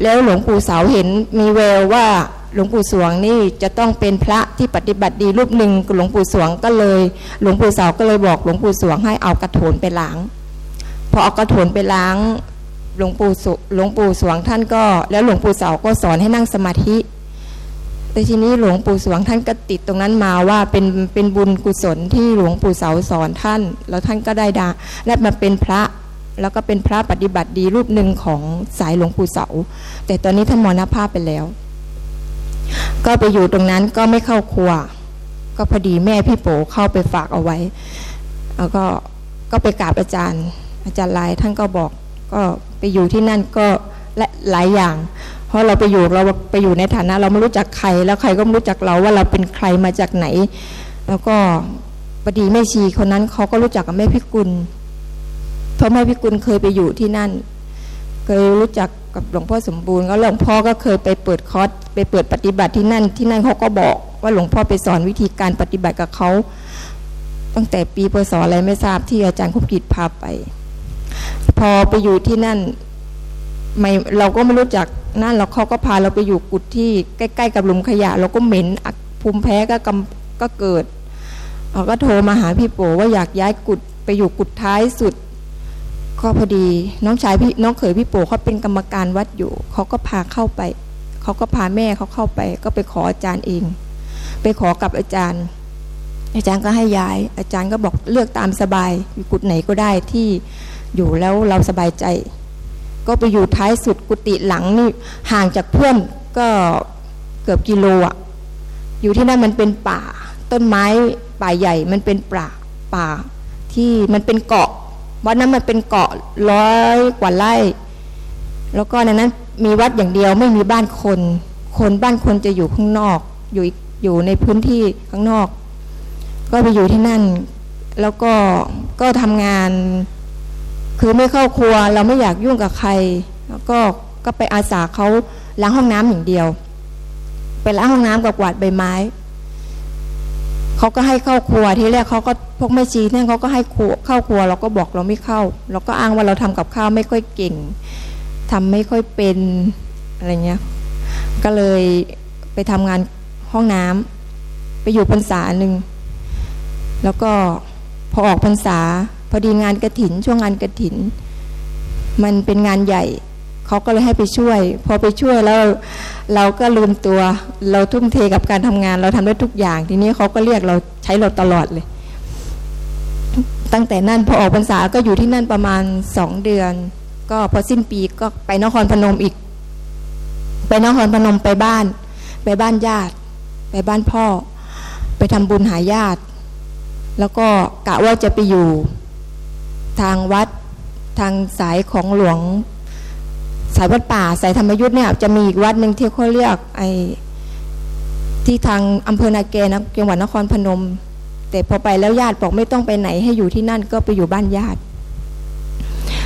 แล้วหลวงปู่เสาเห็นมีแววว่าหลวงปู่สวงนี่จะต้องเป็นพระที่ปฏิบัติดีรูปหนึ่งหลวงปู่สวงก็เลย หลวงปู่เสาก็เลยบอกหลวงปู่สวงให้เอากระโถนไปล้าง พอเอากระถนไปล้างหลวงปู่หลวงปู่สวงท่านก็ แล้วหลวงปู่เสาก็สอนให้นั่งสมาธิแต่ทีนี้หลวงปู่สวงท่านก็ติดตรงนั้นมาว่าเป็นเป็นบุญกุศลที่หลวงปู่เสาสอนท่าน แล้วท่านก็ได้ดาและมาเป็นพระ แล้วก็เป็นพระปฏิบัติดีรูปหนึ่งของสายหลวงปู่เสา แต่ตอนนี้ท่านมรณภาพไปแล้ว ก็ไปอยู่ตรงนั้นก็ไม่เข้าครัว ก็พอดีแม่พี่โปเข้าไปฝากเอาไว้ แล้วก็ก็ไปกราบอาจารย์ อาจารย์ลายท่านก็บอกก็ไปอยู่ที่นั่นก็และหลายอย่าง เพราะเราไปอยู่เราไปอยู่ในฐานะ เราไม่รู้จักใครแล้วใครก็ไม่รู้จักเราว่าเราเป็นใครมาจากไหน แล้วก็พอดีแม่ชีคนนั้นเขาก็รู้จักกับแม่พิกุล เพราะแม่พิกุลเคยไปอยู่ที่นั่น เคยรู้จักกับหลวงพ่อสมบูรณ์ก็หลวงพ่อก็เคยไปเปิดคอร์สไปเปิดปฏิบัติที่นั่น ที่นั่นเขาก็บอกว่าหลวงพ่อไปสอนวิธีการปฏิบัติกับเขาตั้งแต่ปีพศอะไรไม่ทราบที่อาจารย์คุปกิจพาไป พอไปอยู่ที่นั่นไม่เราก็ไม่รู้จักนั่นเราเขาก็พาเราไปอยู่กุฏที่ใกล้ ๆ กับหลุมขยะ เราก็เหม็นภูมิแพ้ก็กำก็เกิดเราก็โทรมาหาพี่โปว่าอยากย้ายกุฏไปอยู่กุฏท้ายสุดก็พอดีน้องชายพี่น้องเขยพี่โปเขาเป็นกรรมการวัดอยู่เขาก็พาเข้าไปเขาก็พาแม่เขาเข้าไป ก็ไปขออาจารย์เอง ไปขอกับอาจารย์ อาจารย์ก็ให้ย้าย อาจารย์ก็บอกเลือกตามสบายอยู่กุฏไหนก็ได้ที่ อยู่แล้วเราสบายใจ ก็ไปอยู่ท้ายสุดกุฏิหลังนี่ห่างจากเพื่อนก็เกือบกิโลอะอยู่ที่นั่นมันเป็นป่า ต้นไม้ป่าใหญ่มันเป็นป่าป่า ที่มันเป็นเกาะวัดนั้นมันเป็นเกาะร้อยกว่าไร่ แล้วก็ในนั้น มีวัดอย่างเดียวไม่มีบ้านคน คนบ้านคนจะอยู่ข้างนอก อยู่อยู่ในพื้นที่ข้างนอก ก็ไปอยู่ที่นั่น แล้วก็ก็ทำงาน คือไม่เข้าครัวเราไม่อยากยุ่งกับใคร แล้วก็ก็ไปอาสาเขาล้างห้องน้ำอย่างเดียว ไปล้างห้องน้ำกับกวาดใบไม้เขาก็ให้เข้าครัวทีแรกเขาก็พวกแม่ชีเนี่ยเขาก็ให้ครัวเข้าครัว เราก็บอกเราไม่เข้า เราก็อ้างว่าเราทำกับข้าวไม่ค่อยเก่งทำไม่ค่อยเป็นอะไรเงี้ยก็เลยไปทำงานห้องน้ำไปอยู่พรรษาหนึ่งแล้วก็พอออกพรรษา พอดีงานกระถินช่วงงานกระถิน มันเป็นงานใหญ่เขาก็เลยให้ไปช่วย พอไปช่วยแล้วเราก็ลืมตัว เราทุ่มเทกับการทำงาน เราทำได้ทุกอย่าง ทีนี้เขาก็เรียกเราใช้เราตลอดเลย ตั้งแต่นั้นพอออกพรรษาก็อยู่ที่นั่นประมาณสองเดือน ก็พอสิ้นปีก็ไปนครพนมอีก ไปนครพนมไปบ้าน ไปบ้านญาติ ไปบ้านพ่อ ไปทำบุญหาญาติ แล้วก็กะว่าจะไปอยู่ ทางวัดทางสายของหลวง สายวัดป่าสายธรรมยุทธ์เนี่ยจะมีอีกวัดหนึ่งที่เขาเรียกไอ้ที่ทางอำเภอนาเกนะจังหวัดนครพนม แต่พอไปแล้วญาติบอกไม่ต้องไปไหนให้อยู่ที่นั่นก็ไปอยู่บ้านญาติ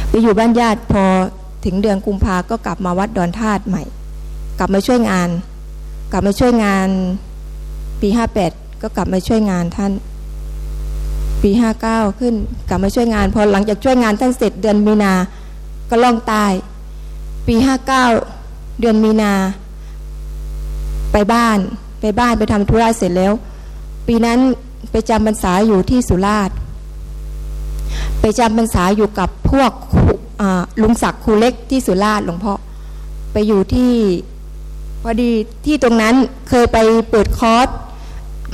ไปอยู่บ้านญาติพอถึงเดือนกุมภาก็กลับมาวัดดอนธาตุใหม่ กลับมาช่วยงาน กลับมาช่วยงานปีห้าแปดก็กลับมาช่วยงานท่าน ปีห้าเก้าขึ้นกลับมาช่วยงาน พอหลังจากช่วยงานท่านเสร็จเดือนมีนา ก็ล่องตายปีห้าเก้าเดือนมีนา ไปบ้านไปบ้านไปทำธุระเสร็จแล้ว ปีนั้นไปจำพรรษาอยู่ที่สุราษฎร์ไปจำพรรษาอยู่กับพวกลุงศักดิ์ครูเล็กที่สุราษฎร์หลวงพ่อไปอยู่ที่พอดีที่ตรงนั้นเคยไปเปิดคอร์ส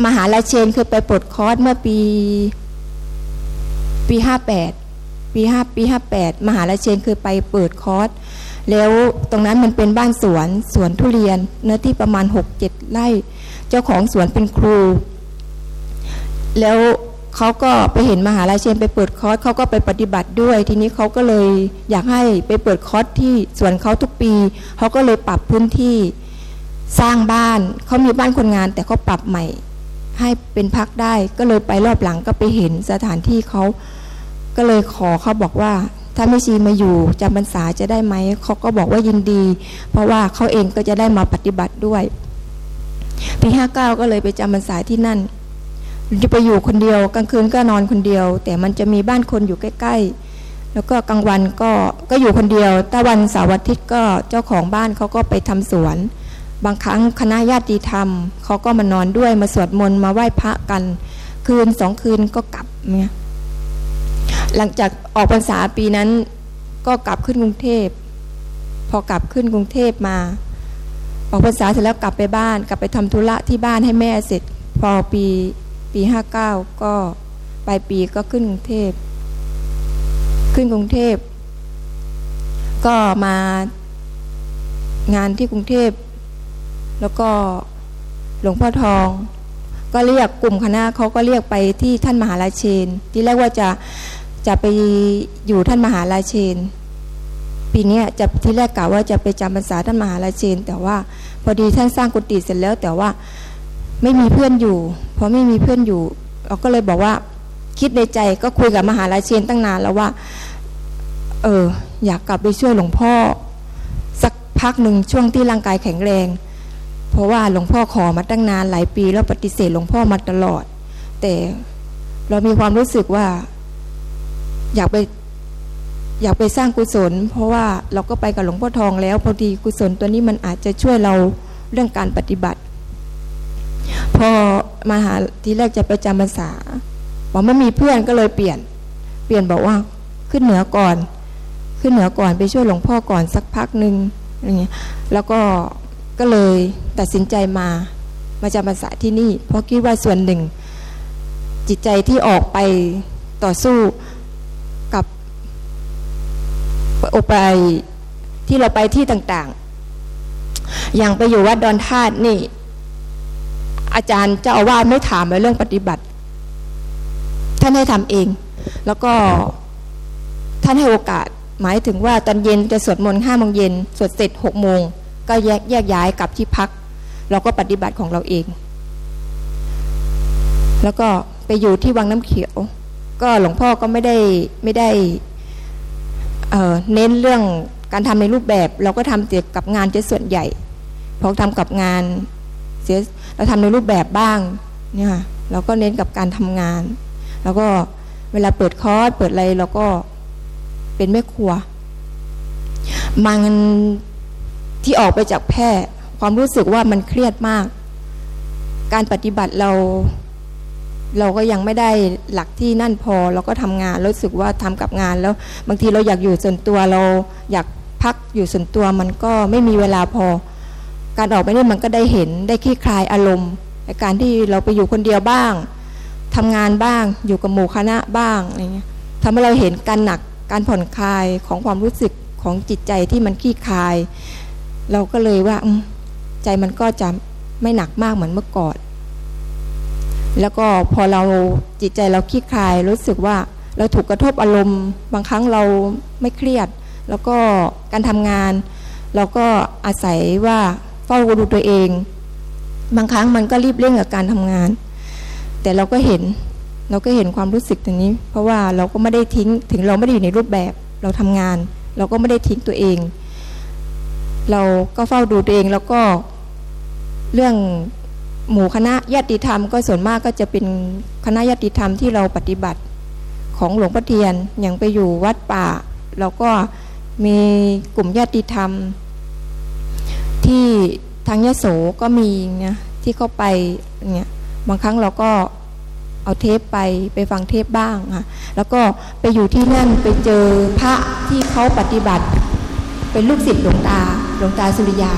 มหาลาเชนเคยไปเปิดคอร์สเมื่อปี ปีห้าแปดปีห้าปีห้าแปดมหาลาเชนเคยไปเปิดคอร์สแล้วตรงนั้นมันเป็นบ้านสวนสวนทุเรียนเนื้อที่ประมาณหกเจ็ดไร่ เจ้าของสวนเป็นครู แล้วเขาก็ไปเห็นมหาลัยเชนไปเปิดคอร์สเขาก็ไปปฏิบัติด้วย ทีนี้เขาก็เลยอยากให้ไปเปิดคอร์สที่สวนเขาทุกปีเขาก็เลยปรับพื้นที่สร้างบ้านเขามีบ้านคนงาน แต่เขาปรับใหม่ ให้เป็นพักได้ก็เลยไปรอบหลังก็ไปเห็นสถานที่เขา ก็เลยขอเขาบอกว่าถ้าไม่ชีมาอยู่จำพรรษาจะได้ไหมเขาก็บอกว่ายินดี เพราะว่าเขาเองก็จะได้มาปฏิบัติด้วยปีห้าเก้าก็เลยไปจำพรรษาที่นั่นจะไปอยู่คนเดียวกลางคืนก็นอนคนเดียว แต่มันจะมีบ้านคนอยู่ใกล้ ๆ แล้วก็กลางวันก็ก็อยู่คนเดียวถ้าวันเสาร์อาทิตย์ก็เจ้าของบ้านเขาก็ไปทำสวน บางครั้งคณะญาติธรรมเขาก็มานอนด้วยมาสวดมนต์มาไหว้พระกัน คืนสองคืนก็กลับเนี่ย หลังจากออกพรรษาปีนั้น ก็กลับขึ้นกรุงเทพ พอกลับขึ้นกรุงเทพมา ออกพรรษาเสร็จแล้วกลับไปบ้าน กลับไปทำธุระที่บ้านให้แม่เสร็จ พอปีปีห้าเก้าก็ปลายปีก็ขึ้นกรุงเทพ ขึ้นกรุงเทพ ก็มางานที่กรุงเทพ แล้วก็หลวงพ่อทอง ก็เรียกกลุ่มคณะเขาก็เรียกไปที่ท่านมหาลาเชน ที่แรกว่าจะ จะไปอยู่ท่านมหาลาเชน ปีนี้จะที่แรกกล่าวว่าจะไปจำพรรษาท่านมหาราเชน แต่ว่าพอดีท่านสร้างกุฏิเสร็จแล้ว แต่ว่าไม่มีเพื่อนอยู่เพราะไม่มีเพื่อนอยู่ เราก็เลยบอกว่า คิดในใจก็คุยกับมหาราเชนตั้งนานแล้วว่า เออ อยากกลับไปช่วยหลวงพ่อ สักพักหนึ่งช่วงที่ร่างกายแข็งแรง เพราะว่าหลวงพ่อขอมาตั้งนานหลายปี แล้วปฏิเสธหลวงพ่อมาตลอด แต่เรามีความรู้สึกว่า อยากไปอยากไปสร้างกุศล เพราะว่าเราก็ไปกับหลวงพ่อทองแล้วพอดีกุศลตัวนี้มันอาจจะช่วยเราเรื่องการปฏิบัติ พอมาหาทีแรกจะไปจำพรรษาบอกไม่มีเพื่อนก็เลยเปลี่ยน เปลี่ยนบอกว่าขึ้นเหนือก่อน ขึ้นเหนือก่อนไปช่วยหลวงพ่อก่อนสักพักหนึ่งอย่างเงี้ยแล้วก็ก็เลยตัดสินใจมามาจำพรรษาที่นี่ เพราะคิดว่าส่วนหนึ่ง จิตใจที่ออกไปต่อสู้ โอไปที่เราไปที่ต่างๆ อย่างไปอยู่วัดดอนธาตุนี่ อาจารย์เจ้าอาวาสไม่ถามเรื่องปฏิบัติ ท่านให้ทำเอง แล้วก็ท่านให้โอกาส หมายถึงว่าตอนเย็นจะสวดมนต์ห้าโมงเย็นสวดเสร็จหกโมงก็แยกแยกย้ายกลับที่พัก เราก็ปฏิบัติของเราเอง แล้วก็ไปอยู่ที่วังน้ำเขียว ก็หลวงพ่อก็ไม่ได้ไม่ได้ เน้นเรื่องการทำในรูปแบบ เราก็ทำเกี่ยวกับงานจะส่วนใหญ่พอทำกับงานเสียเราทำในรูปแบบบ้างเนี่ยเราก็เน้นกับการทำงาน แล้วก็เวลาเปิดคอร์สเปิดอะไรเราก็เป็นแม่ครัวมันที่ออกไปจากแพร่ความรู้สึกว่ามันเครียดมาก การปฏิบัติเรา เราก็ยังไม่ได้หลักที่นั่นพอ เราก็ทำงานรู้สึกว่าทำกับงานแล้ว บางทีเราอยากอยู่ส่วนตัวเราอยากพักอยู่ส่วนตัวมันก็ไม่มีเวลาพอ การออกไปนี่มันก็ได้เห็นได้คลี่คลายอารมณ์การที่เราไปอยู่คนเดียวบ้างทำงานบ้างอยู่กับหมู่คณะบ้างอะไรเงี้ยทำให้เราเห็นการหนักการผ่อนคลายของความรู้สึกของจิตใจที่มันคลี่คลาย เราก็เลยว่าใจมันก็จะไม่หนักมากเหมือนเมื่อก่อน แล้วก็พอเราจิตใจเราคลี่คลายรู้สึกว่าเราถูกกระทบอารมณ์ บางครั้งเราไม่เครียด แล้วก็การทำงาน เราก็อาศัยว่าเฝ้าดูตัวเอง บางครั้งมันก็รีบเร่งกับการทำงาน แต่เราก็เห็นเราก็เห็นความรู้สึกตรงนี้ เพราะว่าเราก็ไม่ได้ทิ้งถึงเราไม่ได้อยู่ในรูปแบบเราทำงาน เราก็ไม่ได้ทิ้งตัวเอง เราก็เฝ้าดูตัวเองแล้วก็เรื่อง หมู่คณะญาติธรรมก็ส่วนมากก็จะเป็นคณะญาติธรรมที่เราปฏิบัติของหลวงพ่อเทียนอย่างไปอยู่วัดป่าเราก็มีกลุ่มญาติธรรม ที่ทางยโสก็มีนี่ยที่เขาไปเนี่ยบางครั้งเราก็เอาเทปไปไปฟังเทปบ้างค่ะแล้วก็ไปอยู่ที่นั่นไปเจอพระที่เขาปฏิบัติ เป็นลูกศิษย์หลวงตาหลวงตาสุริยา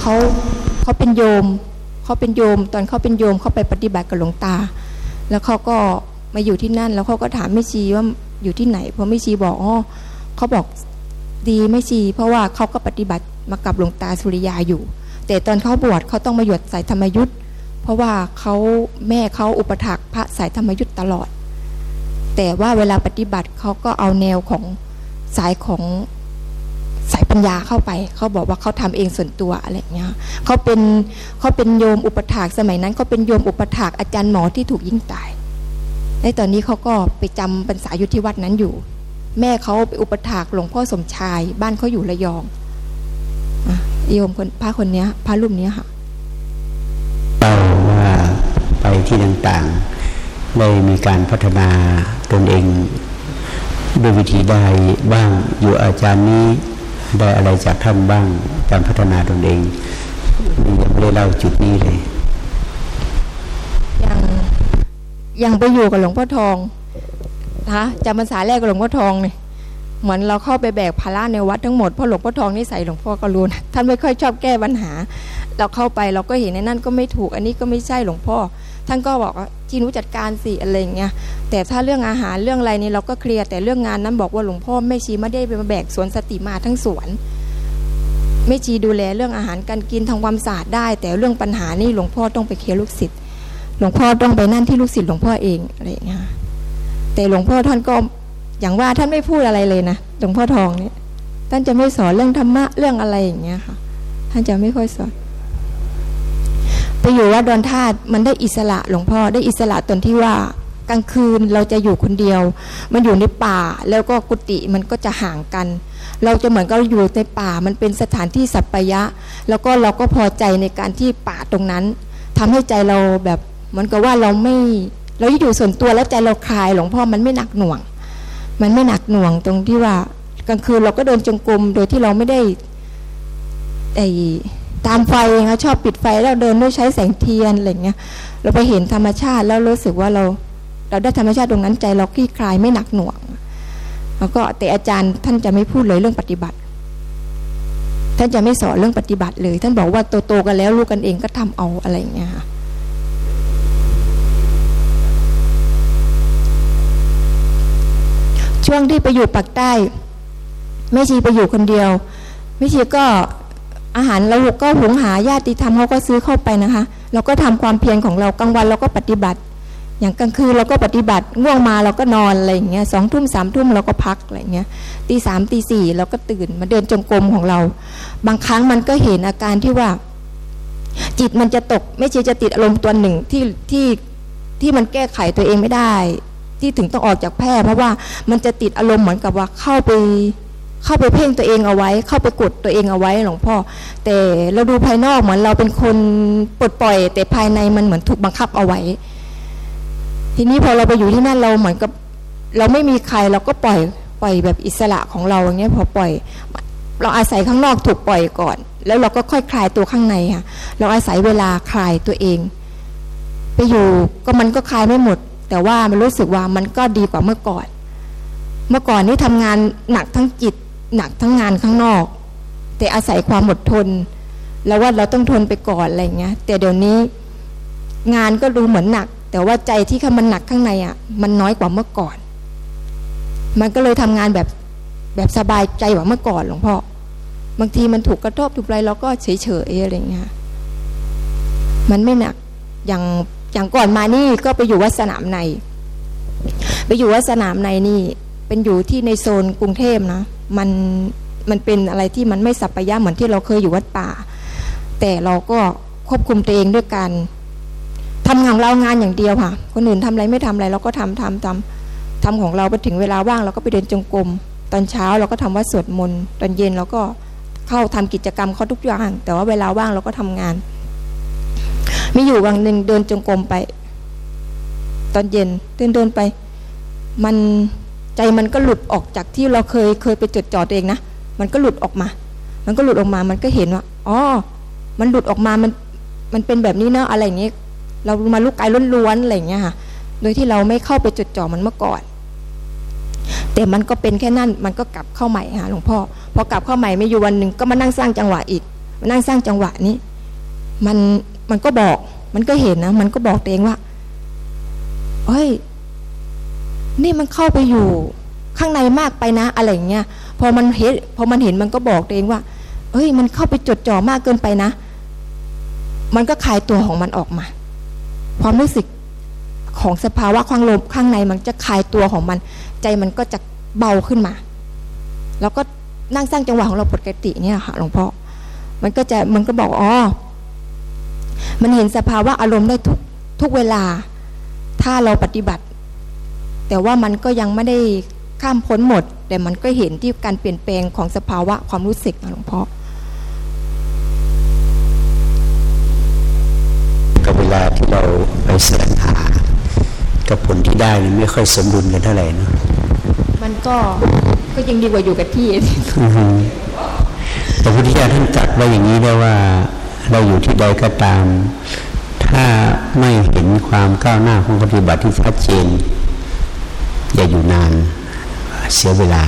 เขาเขาเป็นโยม เขาเป็นโยม ตอนเขาเป็นโยมเขาไปปฏิบัติกับหลวงตา แล้วเขาก็มาอยู่ที่นั่น แล้วเขาก็ถามแม่ชีว่าอยู่ที่ไหนเพราะแม่ชีบอกอ๋อเขาบอกดีแม่ชี เพราะว่าเขาก็ปฏิบัติมากับหลวงตาสุริยาอยู่ แต่ตอนเขาบวชเขาต้องมาหยดสายธรรมยุทธ์เพราะว่าเขาแม่เขาอุปถักพระสายธรรมยุทธ์ตลอด แต่ว่าเวลาปฏิบัติเขาก็เอาแนวของสายของ สายปัญญาเข้าไป เขาบอกว่าเขาทำเองส่วนตัวอะไรเงี้ยเขาเป็นเขาเป็นโยมอุปถากสมัยนั้นเขาเป็นโยมอุปถากอาจารย์หมอที่ถูกยิงตาย ในตอนนี้เขาก็ไปจำพรรษาอยู่ที่วัดนั้นอยู่ แม่เขาไปอุปถากหลวงพ่อสมชาย บ้านเขาอยู่ระยองโยมคนพระคนนี้พระรูปนี้ค่ะเล่าว่าไปที่ต่างๆได้มีการพัฒนาตนเองด้วยวิธีใดบ้างอยู่อาจารย์นี้ ได้อะไรจากท่านบ้างการพัฒนาตนเองนี่ยังไม่ได้เล่าจุดนี้เลยยังยังไปอยู่กับหลวงพ่อทองนะจำภาษาแรกกับหลวงพ่อทองเนี่ยเหมือนเราเข้าไปแบกภาระในวัดทั้งหมดเพราะหลวงพ่อทองนี่ใส่หลวงพ่อก็รู้นะท่านไม่ค่อยชอบแก้ปัญหา เราเข้าไปเราก็เห็นในนั่นก็ไม่ถูก อันนี้ก็ไม่ใช่หลวงพ่อ ท่านก็บอกว่าจีนุจัดการสิอะไรเงี้ยแต่ถ้าเรื่องอาหารเรื่องอะไรนี่เราก็เคลียร์แต่เรื่องงานนั้นบอกว่าหลวงพ่อไม่ชี้ไม่ได้ไปมาแบกสวนสติมาทั้งสวนไม่ชีดูแลเรื่องอาหารการกินทำความสะอาดได้ แต่เรื่องปัญหานี่หลวงพ่อต้องไปเคลียร์ลูกศิษย์หลวงพ่อต้องไปนั่นที่ลูกศิษย์หลวงพ่อเองอะไรอย่างเงี้ยแต่หลวงพ่อท่านก็อย่างว่าท่านไม่พูดอะไรเลยนะหลวงพ่อทองเนี่ยท่านจะไม่สอนเรื่องธรรมะเรื่องอะไรอย่างเงี้ยค่ะ ท่านจะไม่ค่อยสอน ไปอยู่วัดดอนธาตุมันได้อิสระหลวงพ่อได้อิสระตนที่ว่ากลางคืนเราจะอยู่คนเดียว มันอยู่ในป่าแล้วก็กุฏิมันก็จะห่างกัน เราจะเหมือนกับอยู่ในป่ามันเป็นสถานที่สัปยะ แล้วก็เราก็พอใจในการที่ป่าตรงนั้นทำให้ใจเราแบบเหมือนกับว่าเราไม่เราอยู่ส่วนตัวแล้วใจเราคลายหลวงพ่อมันไม่หนักหน่วง มันไม่หนักหน่วงตรงที่ว่ากลางคืนเราก็เดินจงกรมโดยที่เราไม่ได้ไอ ตามไฟนะชอบปิดไฟแล้วเดินด้วยใช้แสงเทียนอะไรเงี้ยเราไปเห็นธรรมชาติแล้วรู้สึกว่าเรา เราได้ธรรมชาติตรงนั้นใจเราคลี่คลายไม่หนักหน่วง แล้วก็แต่อาจารย์ท่านจะไม่พูดเลยเรื่องปฏิบัติ ท่านจะไม่สอนเรื่องปฏิบัติเลย ท่านบอกว่าโตๆกันแล้วลูกกันเองก็ทำเอาอะไรเงี้ยค่ะช่วงที่ไปอยู่ปักใต้แม่ชีไปอยู่คนเดียวแม่ชีก็ อาหารเราก็หุงหาญาติธรรมเขาก็ซื้อเข้าไปนะคะ เราก็ทำความเพียรของเรากลางวันเราก็ปฏิบัติ อย่างกลางคืนเราก็ปฏิบัติง่วงมาเราก็นอนอะไรอย่างเงี้ยสองทุ่มสามทุ่มเราก็พักอะไรเงี้ยตีสามตีสี่เราก็ตื่นมาเดินจงกรมของเรา บางครั้งมันก็เห็นอาการที่ว่า จิตมันจะตก ไม่ใช่จะติดอารมณ์ตัวหนึ่งที่ที่ที่มันแก้ไขตัวเองไม่ได้ ที่ถึงต้องออกจากแพร่เพราะว่ามันจะติดอารมณ์เหมือนกับว่าเข้าไป เข้าไปเพ่งตัวเองเอาไว้ เข้าไปกดตัวเองเอาไว้หลวงพ่อ แต่เราดูภายนอกเหมือนเราเป็นคนปลดปล่อย แต่ภายในมันเหมือนถูกบังคับเอาไว้ ทีนี้พอเราไปอยู่ที่นั่นเราเหมือนกับเราไม่มีใครเราก็ปล่อยปล่อยแบบอิสระของเราอย่างเงี้ยพอปล่อย เราอาศัยข้างนอกถูกปล่อยก่อน แล้วเราก็ค่อยคลายตัวข้างในค่ะเราอาศัยเวลาคลายตัวเอง ไปอยู่ก็มันก็คลายไม่หมด แต่ว่ามันรู้สึกว่ามันก็ดีกว่าเมื่อก่อน เมื่อก่อนนี่ทำงานหนักทั้งจิต หนักทั้งงานข้างนอก แต่อาศัยความอดทน แล้วว่าเราต้องทนไปก่อนอะไรเงี้ย แต่เดี๋ยวนี้งานก็ดูเหมือนหนัก แต่ว่าใจที่มันหนักข้างในอะ มันน้อยกว่าเมื่อก่อน มันก็เลยทำงานแบบแบบสบายใจกว่าเมื่อก่อนหลวงพ่อบางทีมันถูกกระทบถูกอะไรเราก็เฉยเฉยอะไรเงี้ยมันไม่หนักอย่างอย่างก่อนมานี่ก็ไปอยู่วัดสนามใน ไปอยู่วัดสนามในนี่ เป็นอยู่ที่ในโซนกรุงเทพนะ มันมันเป็นอะไรที่มันไม่สัปยะเหมือนที่เราเคยอยู่วัดป่า แต่เราก็ควบคุมตัวเองด้วยการทำของเรางานอย่างเดียวค่ะ คนอื่นทำอะไรไม่ทำอะไรเราก็ทำทำทำทำของเราไปถึงเวลาว่างเราก็ไปเดินจงกรมตอนเช้าเราก็ทำวัดสวดมนต์ตอนเย็นเราก็เข้าทำกิจกรรมเขาทุกอย่าง แต่ว่าเวลาว่างเราก็ทำงาน มีอยู่วันหนึ่งเดินจงกรมไป ตอนเย็นเดินเดินไป มัน ใจมันก็หลุดออกจากที่เราเคยเคยไปจดจ่อตัวเองนะมันก็หลุดออกมา มันก็หลุดออกมามันก็เห็นว่าอ๋อมันหลุดออกมามันมันเป็นแบบนี้เนาะอะไรอย่างเงี้ เรามาลุกกายล้วนๆอะไรอย่างเงี้ยค่ะ โดยที่เราไม่เข้าไปจดจ่อมันเมื่อก่อน แต่มันก็เป็นแค่นั้น มันก็กลับเข้าใหม่ค่ะหลวงพ่อ พอกลับเข้าใหม่ไม่อยู่วันหนึ่งก็มานั่งสร้างจังหวะอีก มานั่งสร้างจังหวะนี้ มันมันก็บอก มันก็เห็นนะ มันก็บอกตัวเองว่าเฮ้ย นี่มันเข้าไปอยู่ข้างในมากไปนะอะไรเงี้ยพอมันเห็นพอมันเห็นมันก็บอกตัวเองว่าเฮ้ย มันเข้าไปจดจ่อมากเกินไปนะ มันก็คลายตัวของมันออกมา ความรู้สึกของสภาวะความลมข้างในมันจะคลายตัวของมัน ใจมันก็จะเบาขึ้นมา แล้วก็นั่งสร้างจังหวะของเราปกติเนี่ยค่ะหลวงพ่อมันก็จะมันก็บอกอ๋อมันเห็นสภาวะอารมณ์ได้ทุกทุกเวลา ถ้าเราปฏิบัติ แต่ว่ามันก็ยังไม่ได้ข้ามพ้นหมด แต่มันก็เห็นที่การเปลี่ยนแปลงของสภาวะความรู้สึกนะหลวงพ่อลาที่เราไปแสวงหากับผลที่ได้ไม่ค่อยสมบูรณ์กันเท่าไหร่นะมันก็ก็ยังดีกว่าอยู่กับที่พระพุทธเจ้าท่านตรัสไว้อย่างนี้ได้ว่าเราอยู่ที่ใดก็ตาม ถ้าไม่เห็นความก้าวหน้าของปฏิบัติที่ชัดเจน อย่าอยู่นานเสียเวลา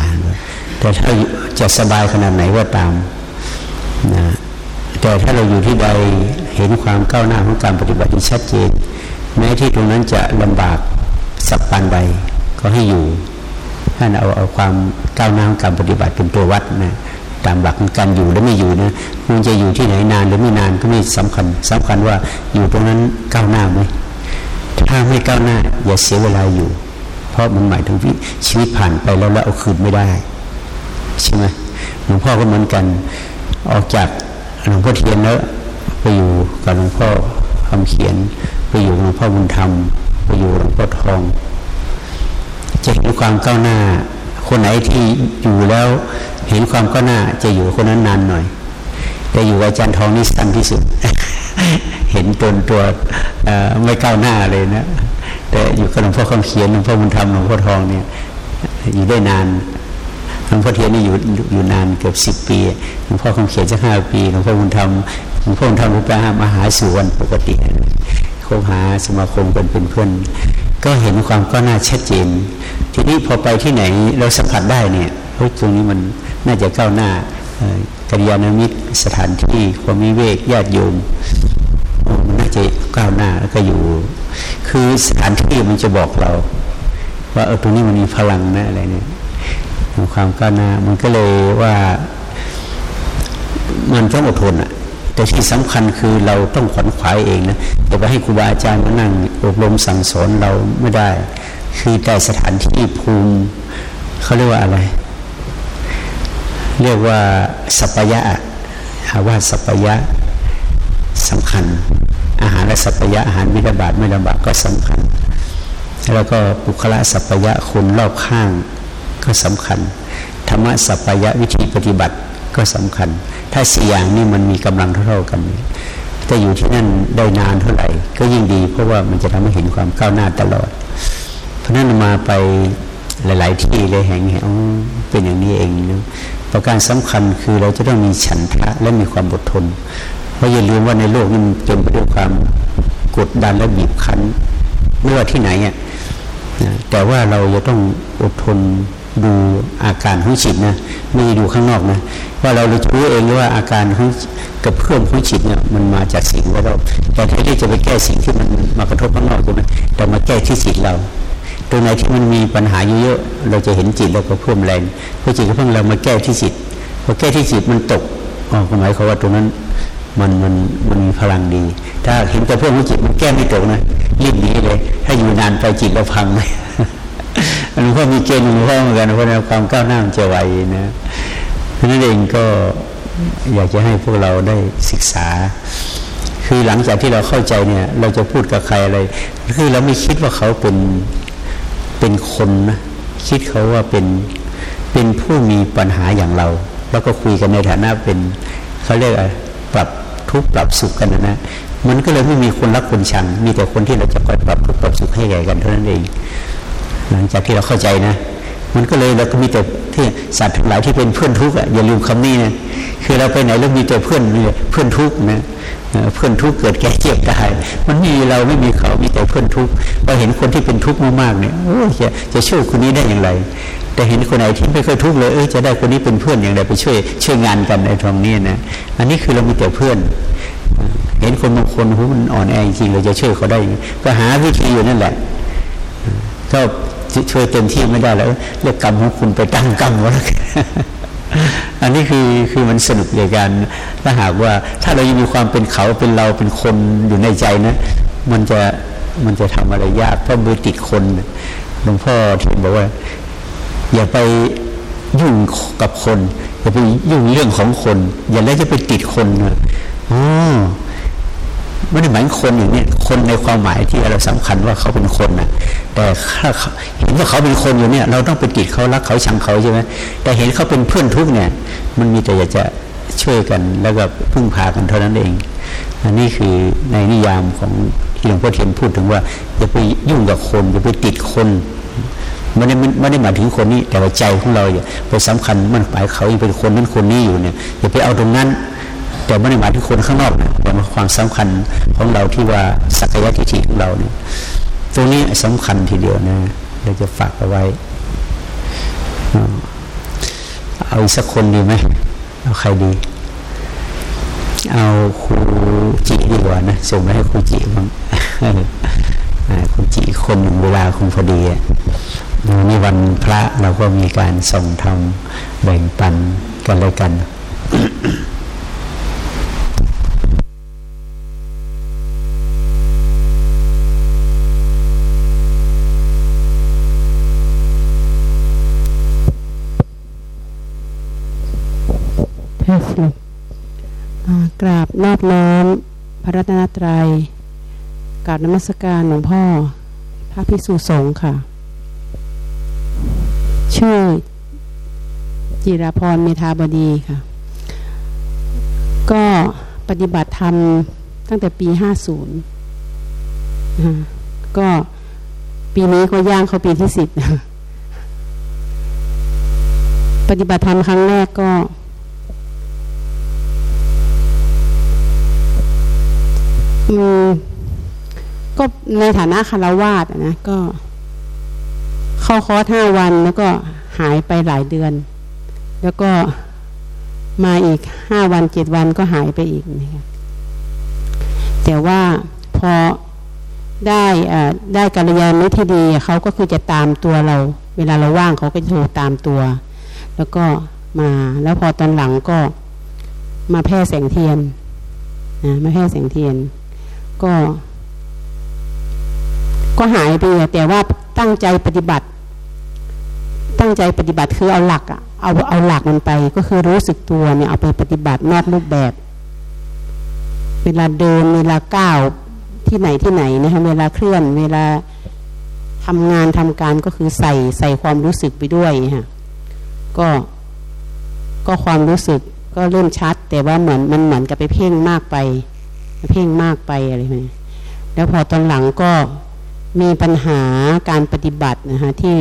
แต่ถ้าจะสบายขนาดไหนก็ตามนะแต่ถ้าเราอยู่ที่ใดเห็นความก้าวหน้าของการปฏิบัติที่ชัดเจนแม้ที่ตรงนั้นจะลำบากสักปานใดก็ให้อยู่ท่านเอาเอาความก้าวหน้าของการปฏิบัติเป็นตัววัดนะตามหลักการอยู่และไม่อยู่นะมันจะอยู่ที่ไหนนานหรือไม่นานก็ไม่สำคัญสำคัญว่าอยู่ตรงนั้นก้าวหน้าไหมถ้าไม่ก้าวหน้าอย่าเสียเวลาอยู่ เพราะมันหมายถึงชีวิตผ่านไปแล้วแล้วเอาคืนไม่ได้ ใช่ไหมหลวงพ่อก็เหมือนกัน ออกจากหลวงพ่อเทียนแล้วไปอยู่กับหลวงพ่อคำเขียน ไปอยู่หลวงพ่อบุญธรรม ไปอยู่หลวงพ่อทองจะเห็นความก้าวหน้า คนไหนที่อยู่แล้วเห็นความก้าวหน้าจะอยู่คนนั้นนานหน่อย แต่อยู่อาจารย์ทองนี่สั้นที่สุด เห็นตนตัวไม่ก้าวหน้าเลยนะ แต่อยู่กับหลวงพ่อคำเขียนหลวงพ่อบุญธรรมหลวงพ่อทองเนี่ยอยู่ได้นานหลวงพ่อเทียนนี่อยู่อยู่นานเกือบสิบปีหลวงพ่อคำเขียนจะห้าปีหลวงพ่อบุญธรรมหลวงพ่อบุญธรรมรูปะมหาสุวรรณปกติคบหาสมาคมกันเป็นเพื่อนก็เห็นความก็น่าชัดเจน ทีนี้พอไปที่ไหนเราสัมผัสได้เนี่ยเฮ้ยตรงนี้มันน่าจะก้าวหน้ากัลยาณมิตรสถานที่ความมิเวกญาติโยมน่าจะก้าวหน้าแล้วก็อยู่ คือสถานที่มันจะบอกเรา ว่าเออตรงนี้มันมีพลังนะอะไรเนี่ยความก้าวหน้ามันก็เลยว่ามันต้องอดทนอะแต่ที่สำคัญคือเราต้องขวนขวายเองนะอย่าไปให้ครูบาอาจารย์มานั่งอบรมสั่งสอนเราไม่ได้ คือแต่สถานที่ภูมิเขาเรียกว่าอะไร เรียกว่าสัพยะหาว่าสัพยะสำคัญ อาหารและสัพยะอาหารไม่ระบาดไม่ระบาดก็สำคัญ แล้วก็บุคละสัพยะคนรอบข้างก็สำคัญธรรมะสัพยะวิธีปฏิบัติก็สำคัญ ถ้าสี่อย่างนี้มันมีกำลังเท่ากันแต่อยู่ที่นั่นได้นานเท่าไหร่ ก็ยิ่งดี เพราะว่ามันจะทำให้เห็นความก้าวหน้าตลอด เพราะนั้นมาไปหลาย ๆ ที่เลยแห่งแห่งเป็นอย่างนี้เองนะประการสำคัญคือเราจะต้องมีฉันทะและมีความอดทน ราะอย่าลืมว่าในโลกนี้มันเต็มไปด้วยความกดดันและบีบคั้นไม่ว่าที่ไหนอะแต่ว่าเราจะต้องอดทนดูอาการของจิตนะไม่ดูข้างนอกนะว่าเราจะรู้เองว่าอาการของกับเพื่อนของจิตเนี่ยมันมาจากสิ่งแวดล้อมแต่ถ้าที่จะไปแก้สิ่งที่มันมากระทบข้างนอกใช่ไหมแต่มาแก้ที่จิตเราตรงไหนที่มันมีปัญหาเยอะๆเราจะเห็นจิตแล้วก็เพิ่มแรงเพราะจิตก็เพิ่งเรามาแก้ที่จิตพอแก้ที่จิตมันตกอ๋อหมายความว่าตรงนั้น มันมันมันมีพลังดี ถ้าเห็นแต่เพื่อนของจิตมันแก้ไม่ตกนะรีบหนีเลย ถ้าอยู่นานไปจิตเราพังเลยหลวงพ่อมีเกณฑ์หลวงพ่อเหมือนกันเพราะในความก้าวหน้ามันจะไวนะเพราะนั้นเองก็อยากจะให้พวกเราได้ศึกษา คือหลังจากที่เราเข้าใจเนี่ย เราจะพูดกับใครอะไร คือเราไม่คิดว่าเขาเป็นเป็นคนนะคิดเขาว่าเป็นเป็นผู้มีปัญหาอย่างเรา แล้วก็คุยกันในฐานะเป็นเขาเรียกอะไรปรับ ทุกข์ปรับสุขกันนะนะมันก็เลยไม่มีคนรักคนชัง มีแต่คนที่เราจะคอยปรับทุกข์ปรับสุขให้แก่กันเท่านั้นเอง หลังจากที่เราเข้าใจนะ มันก็เลยเราก็มีแต่ที่สัตว์ทั้งหลายที่เป็นเพื่อนทุกข์อะอย่าลืมคำนี้นะคือเราไปไหนแล้วมีแต่เพื่อนเพื่อนทุกข์นะเพื่อนทุกข์เกิดแก่เจ็บตายมันมีเราไม่มีเขามีแต่เพื่อนทุกข์เราเห็นคนที่เป็นทุกข์มากๆเนี่ยโอ้จะจะช่วยคนนี้ได้อย่างไร แต่เห็นคนไหนที่ไม่เคยทุกข์เลยเออจะได้คนนี้เป็นเพื่อนอย่างไรไปช่วยช่วยงานกันในตรงนี้นะอันนี้คือเรามีแต่เพื่อน เห็นคนบางคนหูมันอ่อนแอจริงเราจะช่วยเขาได้ ก็หาวิธีอยู่นั่นแหละก็ช่วยเต็มที่ไม่ได้แล้วเรียกกรรมของคุณไปตั้งกรรมไว้แล้วอันนี้คือคือมันสนุกในการถ้าหากว่าถ้าเรายังมีความเป็นเขาเป็นเราเป็นคนอยู่ในใจนะ มันจะมันจะทำอะไรยากเพราะมือติดคนหลวงพ่อที่บอกว่า อย่าไปยุ่งกับคนอย่าไปยุ่งเรื่องของคน อย่าแล้วจะไปติดคนนะอ๋อไม่ได้หมายคนอย่างนี้คนในความหมายที่เราสำคัญว่าเขาเป็นคนนะแต่ถ้าเห็นว่าเขาเป็นคนอยู่เนี่ย เราต้องไปติดเขารักเขาชังเขาใช่ไหมแต่เห็นเขาเป็นเพื่อนทุกเนี่ย มันมีแต่อยากจะช่วยกันแล้วก็พึ่งพากันเท่านั้นเองอันนี้คือในนิยามของที่หลวงพ่อเทียนพูดถึงว่าอย่าไปยุ่งกับคนอย่าไปติดคน ไม่ได้ไม่ได้หมายถึงคนนี้ แต่ว่าใจของเราอย่าไปสำคัญมันหมายเขาเป็นคนนั้นคนนี้อยู่เนี่ยอย่าไปเอาตรงนั้น แต่ไม่ได้หมายถึงคนข้างนอกนะแต่ความสำคัญของเราที่ว่าสักยะทิฏฐิของเราเนี่ยตรงนี้สำคัญทีเดียวนะเราจะฝากเอาไว้เอาสักคนดีไหมเอาใครดี เอาครูจิดีกว่านะส่งไปให้ครูจิบ้างครูจิคนหนึ่งเวลาคงพอดี นี่วันพระเราก็มีการส่งทำแบ่งปันกันเลยกันห้าสิบกราบนอบน้อมพระรัตนตรัยกราบนมัสการหลวงพ่อ พระพิสุสงฆ์ค่ะ ชื่อ จิรพรเมธาบดีค่ะ ก็ปฏิบัติธรรมตั้งแต่ปีห้าศูนย์ก็ปีนี้ก็ย่างเข้าปีที่สิบปฏิบัติธรรมครั้งแรกก็ ก็ในฐานะคารวาสนะก็ เข้าคอร์สห้าวันแล้วก็หายไปหลายเดือน แล้วก็มาอีกห้าวันเจ็ดวันก็หายไปอีกนะแต่ว่าพอได้ได้กัลยาณมิตรที่ดีเขาก็คือจะตามตัวเรา เวลาเราว่างเขาก็จะโทรตามตัว แล้วก็มาแล้วพอตอนหลังก็มาแพร่แสงเทียนนะมาแพร่แสงเทียน ก็ ก็หายไปแต่ว่าตั้งใจปฏิบัติ ตั้งใจปฏิบัติคือเอาหลักอะเอาเอาหลักมันไป ก็คือรู้สึกตัวเนี่ยเอาไปปฏิบัตินอกรูปแบบ เวลาเดินเวลาก้าวที่ไหนที่ไหนนะคะเวลาเคลื่อนเวลาทำงานทำการก็คือใส่ใส่ความรู้สึกไปด้วยค่ะก็ก็ความรู้สึกก็เริ่มชัด แต่ว่าเหมือนมันเหมือนกับไปเพ่งมากไป เพ่งมากไปอะไรไหมแล้วพอตอนหลังก็ มีปัญหาการปฏิบัตินะคะที่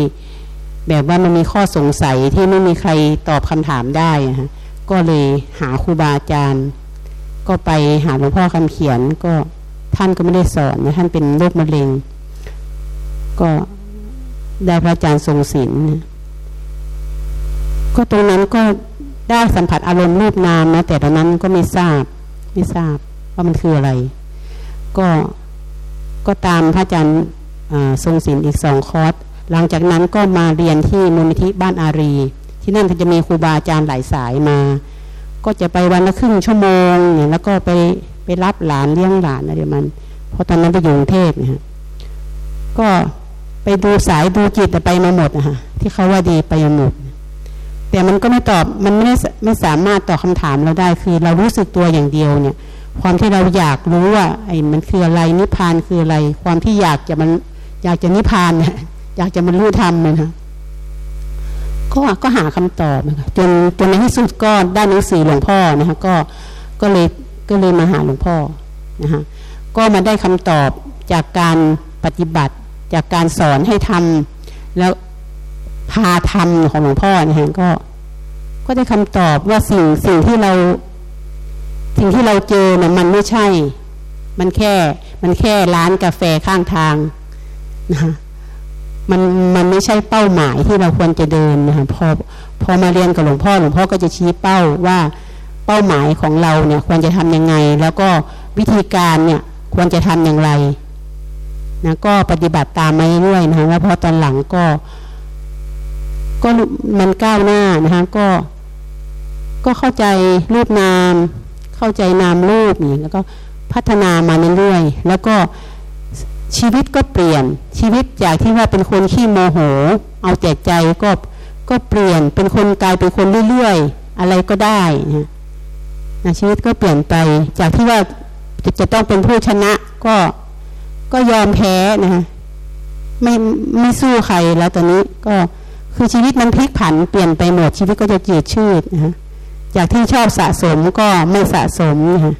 แบบว่ามันมีข้อสงสัยที่ไม่มีใครตอบคำถามได้นะคะก็เลยหาครูบาอาจารย์ ก็ไปหาหลวงพ่อคำเขียนก็ท่านก็ไม่ได้สอนนะท่านเป็นโรคมะเร็ง ก็ได้พระอาจารย์ทรงศิลป์ก็ตรงนั้นก็ได้สัมผัสอารมณ์รูปนามนะแต่ตอนนั้นก็ไม่ทราบไม่ทราบว่ามันคืออะไร ก็ก็ตามพระอาจารย์ ทรงศิลป์อีกสองคอร์สหลังจากนั้นก็มาเรียนที่มูลนิธิบ้านอารี ที่นั่นจะมีครูบาอาจารย์หลายสายมา ก็จะไปวันละครึ่งชั่วโมงเนี่ยแล้วก็ไปไปรับหลานเลี้ยงหลานอะไรมันเพราะตอนนั้นไปอยู่กรุงเทพนะฮะก็ไปดูสายดูจิตแต่ไปมาหมดนะฮะที่เขาว่าดีไปมาหมดแต่มันก็ไม่ตอบมันไม่ได้ไม่สามารถตอบคาถามเราได้คือเรารู้สึกตัวอย่างเดียวเนี่ย ความที่เราอยากรู้ว่าไอ้มันคืออะไรนิพพานคืออะไร ความที่อยากจะมัน อยากจะนิพพานเนี่ยอยากจะมันรู้ธรรมเลยนะก็ก็หาคำตอบนะคะจนจนในที่สุดก็ได้หนังสือหลวงพ่อนะคะก็ก็เลยก็เลยมาหาหลวงพ่อนะคะก็มาได้คำตอบจากการปฏิบัติ จากการสอนให้ทำแล้วพาทำของหลวงพ่อนะคะก็ ก็ได้คำตอบว่าสิ่งสิ่งที่เรา สิ่งที่เราเจอเนี่ยมันไม่ใช่ มันแค่ มันแค่ร้านกาแฟข้างทาง นะคะมันมันไม่ใช่เป้าหมายที่เราควรจะเดินนะคะพอพอมาเรียนกับหลวงพ่อหลวงพ่อก็จะชี้เป้าว่าเป้าหมายของเราเนี่ยควรจะทํำยังไง แล้วก็วิธีการเนี่ยควรจะทำอย่างไรนะก็ปฏิบัติตามมาเรื่อยๆนะคะแล้วพอตอนหลังก็ ก็มันก้าวหน้านะคะก็ ก็เข้าใจรูปนาม เข้าใจนามรูปนี่แล้วก็พัฒนามาเรื่อยๆแล้วก็ ชีวิตก็เปลี่ยนชีวิตจากที่ว่าเป็นคนขี้โมโห เอาแต่ใจก็ก็เปลี่ยนเป็นคนกลายเป็นคนเรื่อยๆ อะไรก็ได้นะชีวิตก็เปลี่ยนไป จากที่ว่าจะจะต้องเป็นผู้ชนะก็ก็ยอมแพ้นะฮะไม่ไม่สู้ใครแล้วตอนนี้ก็คือชีวิตมันพลิกผันเปลี่ยนไปหมดชีวิตก็จะจืดชืดนะฮะจากที่ชอบสะสมก็ไม่สะสมนะฮะ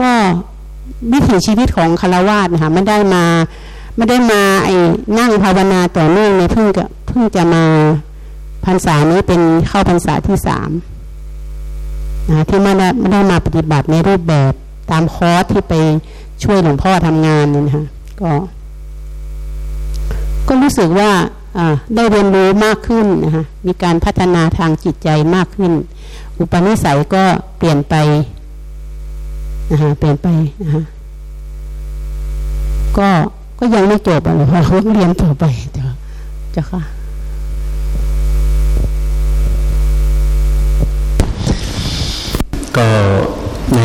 ก็ วิถีชีวิตของคารวาสนะคะไม่ได้มาไม่ได้มาไอ้นั่งภาวนาต่อเนื่องในเพิ่งจะเพิ่งจะมาพรรษานี้เป็นเข้าพรรษาที่สามนะที่ไม่ได้ไม่ได้มาปฏิบัติในรูปแบบตามคอร์สที่ไปช่วยหลวงพ่อทำงานนี่นะคะก็ ก็รู้สึกว่าได้เรียนรู้มากขึ้นนะคะมีการพัฒนาทางจิตใจมากขึ้น อุปนิสัยก็เปลี่ยนไปนะฮะเปลี่ยนไปนะฮะ ก็ก็ยังไม่จบอะไรเราเรียนต่อไปเดี๋ยวจะค่ะก็ใน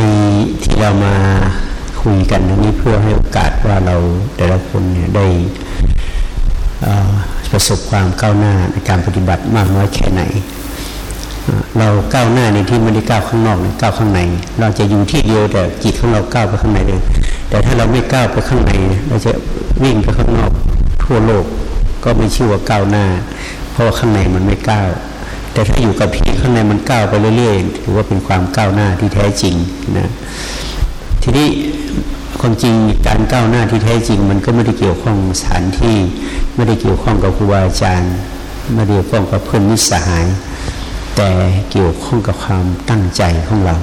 ที่เรามาคุยกันนี้เพื่อให้โอกาสว่าเราแต่ละคนเนี่ยได้ประสบความก้าวหน้าในการปฏิบัติมากน้อยแค่ไหน เราก้าวหน้าในที่ไม่ได้ก้าวข้างนอกก้าวข้างใน เราจะอยู่ที่เดียวแต่จิตของเราก้าวไปข้างในเลย แต่ถ้าเราไม่ก้าวไปข้างในเราจะวิ่งไปข้างนอกทั่วโลก ก็ไม่ชื่อว่าก้าวหน้า เพราะว่าข้างในมันไม่ก้าว แต่ถ้าอยู่กับที่ข้างในมันก้าวไปเรื่อยๆถือว่าเป็นความก้าวหน้าที่แท้จริงนะทีนี้ความจริงการก้าวหน้าที่แท้จริง มันก็ไม่ได้เกี่ยวข้องสถานที่ ไม่ได้เกี่ยวข้องกับครูบาอาจารย์ไม่ได้เกี่ยวข้องกับเพื่อนมิตรสหาย แต่เกี่ยวข้องกับความตั้งใจของเรา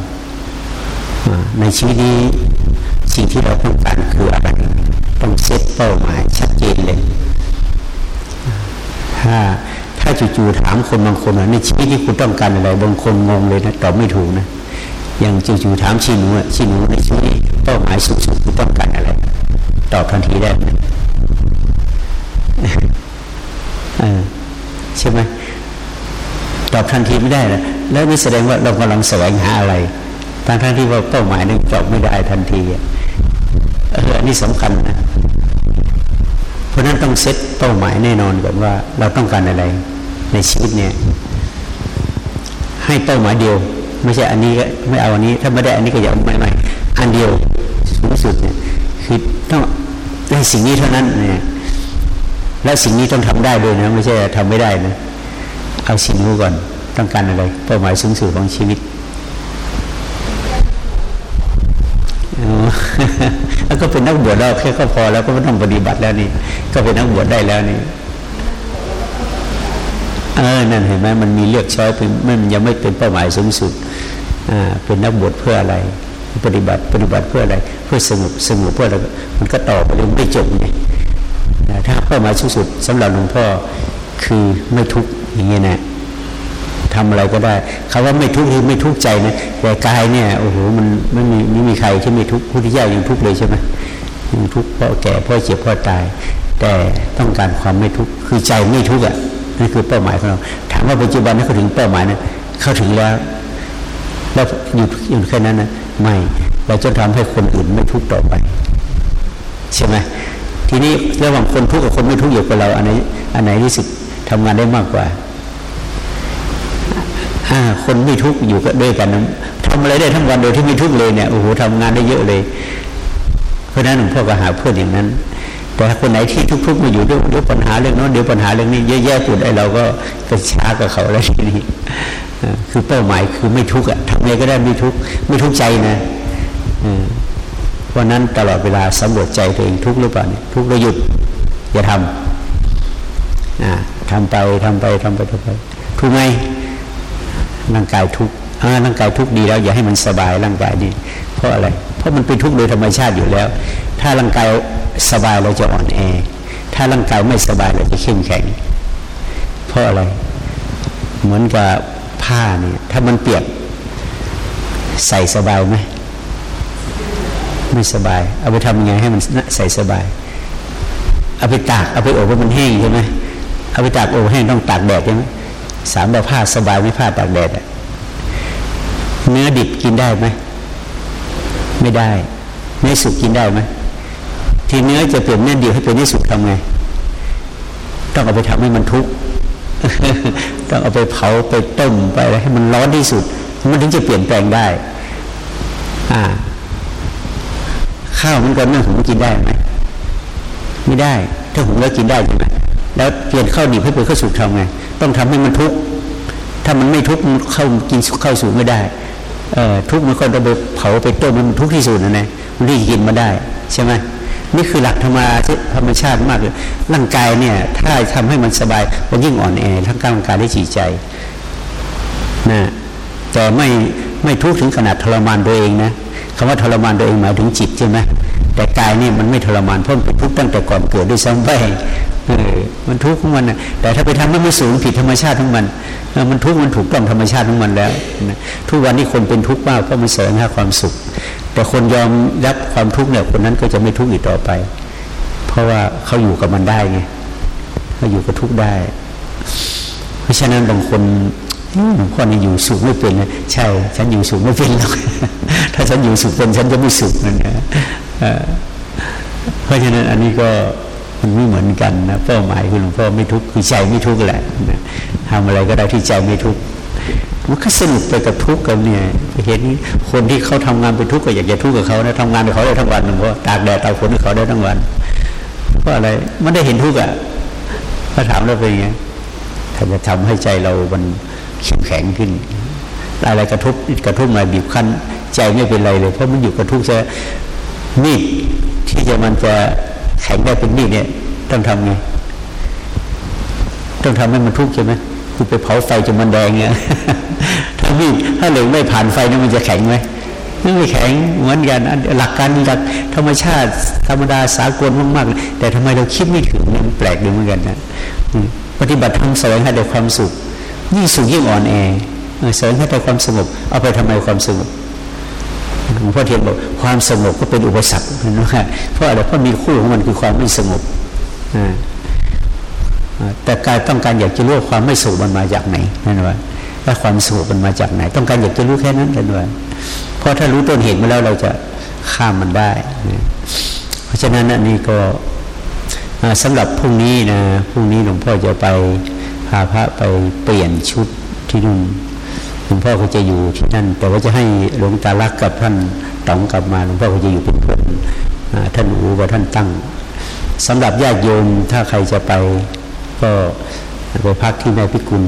ในชีวิตนี้ สิ่งที่เราต้องการคืออะไรต้องเซตเป้าหมายชัดเจนเลย ถ้าถ้าจู่ๆถามคนบางคนว่าในชีวิตที่คุณต้องการอะไร บางคนงงเลยนะตอบไม่ถูกนะอย่างจู่ๆถามชีหนูอะชีหนูในชีวิตเป้าหมายสูงสุดคุณต้องการอะไร ตอบทันทีได้ไหมใช่ไหมตอบทันทีไม่ได้แล้วแล้วนี่แสดงว่าเรากำลังแสวงหาอะไรทั้งทั้งที่ว่าเป้าหมายนึงตอบไม่ได้ทันที เอออันนี้สำคัญนะ เพราะนั้นต้องเซตเป้าหมายแน่นอนก่อนว่าเราต้องการอะไรในชีวิตเนี่ย ให้เป้าหมายเดียว ไม่ใช่อันนี้ก็ไม่เอาอันนี้ ถ้าไม่ได้อันนี้ก็อย่าไม่ไม่อันเดียวสูงสุดเนี่ยคือต้องได้สิ่งนี้เท่านั้นเนี่ยแล้วสิ่งนี้ต้องทำได้ด้วยนะ ไม่ใช่ทำไม่ได้นะ เอาสิ่งนี้ก่อนต้องการอะไร เป้าหมายสูงสุดของชีวิต แล้วก็เป็นนักบวชแล้วแค่ก็พอแล้วก็ไม่ต้องปฏิบัติแล้วนี่ ก็เป็นนักบวชได้แล้วนี่เออนั่นเห็นไหมมันมีเลือกช้อยเป็นมันยังไม่เป็นเป้าหมายสูงสุดอ่าเป็นนักบวชเพื่ออะไร ปฏิบัติปฏิบัติเพื่ออะไร เพื่อสงบสงบเพื่ออะไรมันก็ต่อไปเรื่อยไม่จบไงถ้าเป้าหมายสูงสุดสำหรับหลวงพ่อคือไม่ทุกข์อย่างเงี้ยนะ ทำอะไรก็ได้คาว่าไม่ทุกข์คือไม่ทุกข์ใจนะแต่กายเนี่ยโอ้โหมันไม่มีไม่มีใครที่ไม่ทุกข์พุทธิยายังทุกข์เลยใช่ไหมยังทุกข์เพราะแก่เพราะเจ็บเพราะตาย แต่ต้องการความไม่ทุกข์คือใจไม่ทุกข์อะนั่นคือเป้าหมายของเราถามว่าปัจจุบันนั้นเขาถึงเป้าหมายนะเข้าถึงแล้วแล้วหยุดหยุดแค่นั้นนะไม่เราจะทำให้คนอื่นไม่ทุกข์ต่อไป ใช่ไหมทีนี้ระหว่างคนทุกข์กับคนไม่ทุกข์อยู่กับเราอันไหนอันไหนที่สึกทำงานได้มากกว่า คนไม่ทุกข์อยู่ก็ด้วยกันทำอะไรได้ทั้งวันโดยที่ไม่ทุกข์เลยเนี่ยโอ้โหทำงานได้เยอะเลย เพราะนั้นหลวงพ่อก็หาเพื่อนอย่างนั้น แต่คนไหนที่ทุกข์ๆมาอยู่ด้วยด้วยปัญหาเรื่องนั้นเดี๋ยวปัญหาเรื่องนี้แย่ๆปุดไอ้เราก็กระช้ากับเขาแล้วทีนี้คือเป้าหมายคือไม่ทุกข์อะทำอะไรก็ได้ไม่ทุกข์ไม่ทุกข์ใจนะเพราะนั้นตลอดเวลาสำรวจใจตัวเองทุกข์หรือเปล่าทุกข์แล้วหยุดอย่าทำทำไปทำไปทำไปทำไปถูกไหม ร่างกายทุกข์ร่างกายทุกข์ดีแล้ว อย่าให้มันสบายร่างกายดีเพราะอะไร เพราะมันเป็นทุกข์โดยธรรมชาติอยู่แล้ว ถ้าร่างกายสบายเราจะอ่อนแอ ถ้าร่างกายไม่สบายเราจะเข้มแข็ง เพราะอะไร เหมือนกับผ้าเนี่ยถ้ามันเปียกใส่สบายไหมไม่สบาย เอาไปทำยังไงให้มันใส่สบาย เอาไปตาก เอาไปอบให้มันแห้งใช่ไหมเอาไปตากอบแห้งต้องตากแดดใช่ไหม สามแบบผ้าสบายไม่ผ้าตากแดดเนื้อดิบกินได้ไหมไม่ได้เนื้อสุกกินได้ไหมที่เนื้อจะเปลี่ยนเนื้อดิบให้เป็นเนื้อสุกทำไงต้องเอาไปทำให้มันทุกข์ต้องเอาไปเผาไปต้มไปอะไรให้มันร้อนที่สุด มันถึงจะเปลี่ยนแปลงได้ อ่า ข้าวมันก็เนื้อหุงกินได้ไหมไม่ได้ ถ้าหุงแล้วกินได้ใช่ไหมแล้วเปลี่ยนข้าวดิบให้เป็นข้าวสุกทำไง ต้องทำให้มันทุกข์ถ้ามันไม่ทุกข์มันเข้ากินเข้าสู่ไม่ได้เออทุกข์มันก็ต้องไปเผาไปต้มมันทุกข์ที่สุดนะเนี่ยมันที่กินมาได้ใช่ไหมนี่คือหลักธรรมธรรมชาติมากเลยร่างกายเนี่ย ถ้าทำให้มันสบายมันยิ่งอ่อนแอทั้งร่างกายและจิตใจนะแต่ไม่ไม่ทุกข์ถึงขนาดทรมานตัวเองนะคำว่าทรมานตัวเองหมายถึงจิตใช่ไหมแต่กายนี่มันไม่ทรมานเพราะมันเป็นทุกข์ตั้งแต่ก่อนเกิดด้วยซ้ำไป เออมันทุกข์ของมันนะแต่ถ้าไปทำให้มันสูงผิดธรรมชาติของมันมันทุกข์มันถูกต้องธรรมชาติของมันแล้วนะทุกวันนี้คนเป็นทุกข์มากเพราะมันแสวงหาความสุข แต่คนยอมรับความทุกข์เนี่ยคนนั้นก็จะไม่ทุกข์อีกต่อไป เพราะว่าเขาอยู่กับมันได้ไงเขาอยู่กับทุกข์ได้ เพราะฉะนั้นบางคนหลวงพ่อนี่อยู่สุขไม่เป็นนะใช่ ฉันอยู่สุขไม่เป็นหรอกถ้าฉันอยู่สุขเป็นฉันจะไม่สุขนั่นนะเพราะฉะนั้นอันนี้ก็ มันไม่เหมือนกันนะเป้าหมายคือหลวงพ่อไม่ทุกข์คือใจไม่ทุกข์แหละทำอะไรก็ได้ที่ใจไม่ทุกข์มันก็สนุกไปกับทุกข์กันเนี่ยเห็นคนที่เขาทำงานไปทุกข์ก็อยากจะทุกข์กับเขานะทำงานไปเขาได้ทั้งวันเพราตากแดดตากฝนเขาได้ทั้งวันเพราะอะไรมันได้เห็นทุกข์อะถ้าถามเราเป็นไงถ้าจะทำให้ใจเรามันเข้มแข็งขึ้นอะไรกระทบกระทบมาบีบคั้น ใจไม่เป็นไรเลย เพราะมันอยู่กระทุกข์จะมีดที่จะมันจะ แข็งได้เป็นมีดเนี่ย ต้องทำไงต้องทำให้มันทุกข์ใช่ไหมคุณไปเผาไฟจนมันแดงเนี่ยถ้ามีดถ้าเหล็กไม่ผ่านไฟนี่มันจะแข็งไหมไม่แข็งเหมือนกันหลักการหลักธรรมชาติ ธรรมดาสากลมากๆแต่ทำไมเราคิดไม่ถึงมันแปลกดีเหมือนกันนะปฏิบัติธรรมแสวงหาแต่ความสุข ยิ่งสุขยิ่งอ่อนแอแสวงหาแต่ความสงบเอาไปทำไมความสงบ หลวงพ่อเทียนบอกความสงบก็เป็นอุปสรรคนะเพราะอะไรเพราะมีคู่ของมันคือความไม่สงบแต่การต้องการอยากจะรู้ความไม่สุขมันมาจากไหนนั่นว่าถ้าความสุขมันมาจากไหน ต้องการอยากจะรู้แค่นั้นนั่นว่าเพราะถ้ารู้ต้นเหตุมาแล้วเราจะข้ามมันได้ เพราะฉะนั้นอันนี้ก็สำหรับพรุ่งนี้นะพรุ่งนี้หลวงพ่อจะไปพาพระไปเปลี่ยนชุดที่นู่น หลวงพ่อก็จะอยู่ที่นั่น แต่ว่าจะให้หลวงตาลักกับท่านต๋องกลับมาหลวงพ่อก็จะอยู่เป็นเพื่อนท่านอูกับท่านตั้งสำหรับญาติโยมถ้าใครจะไป ก็ไปพักที่แม่พิกุล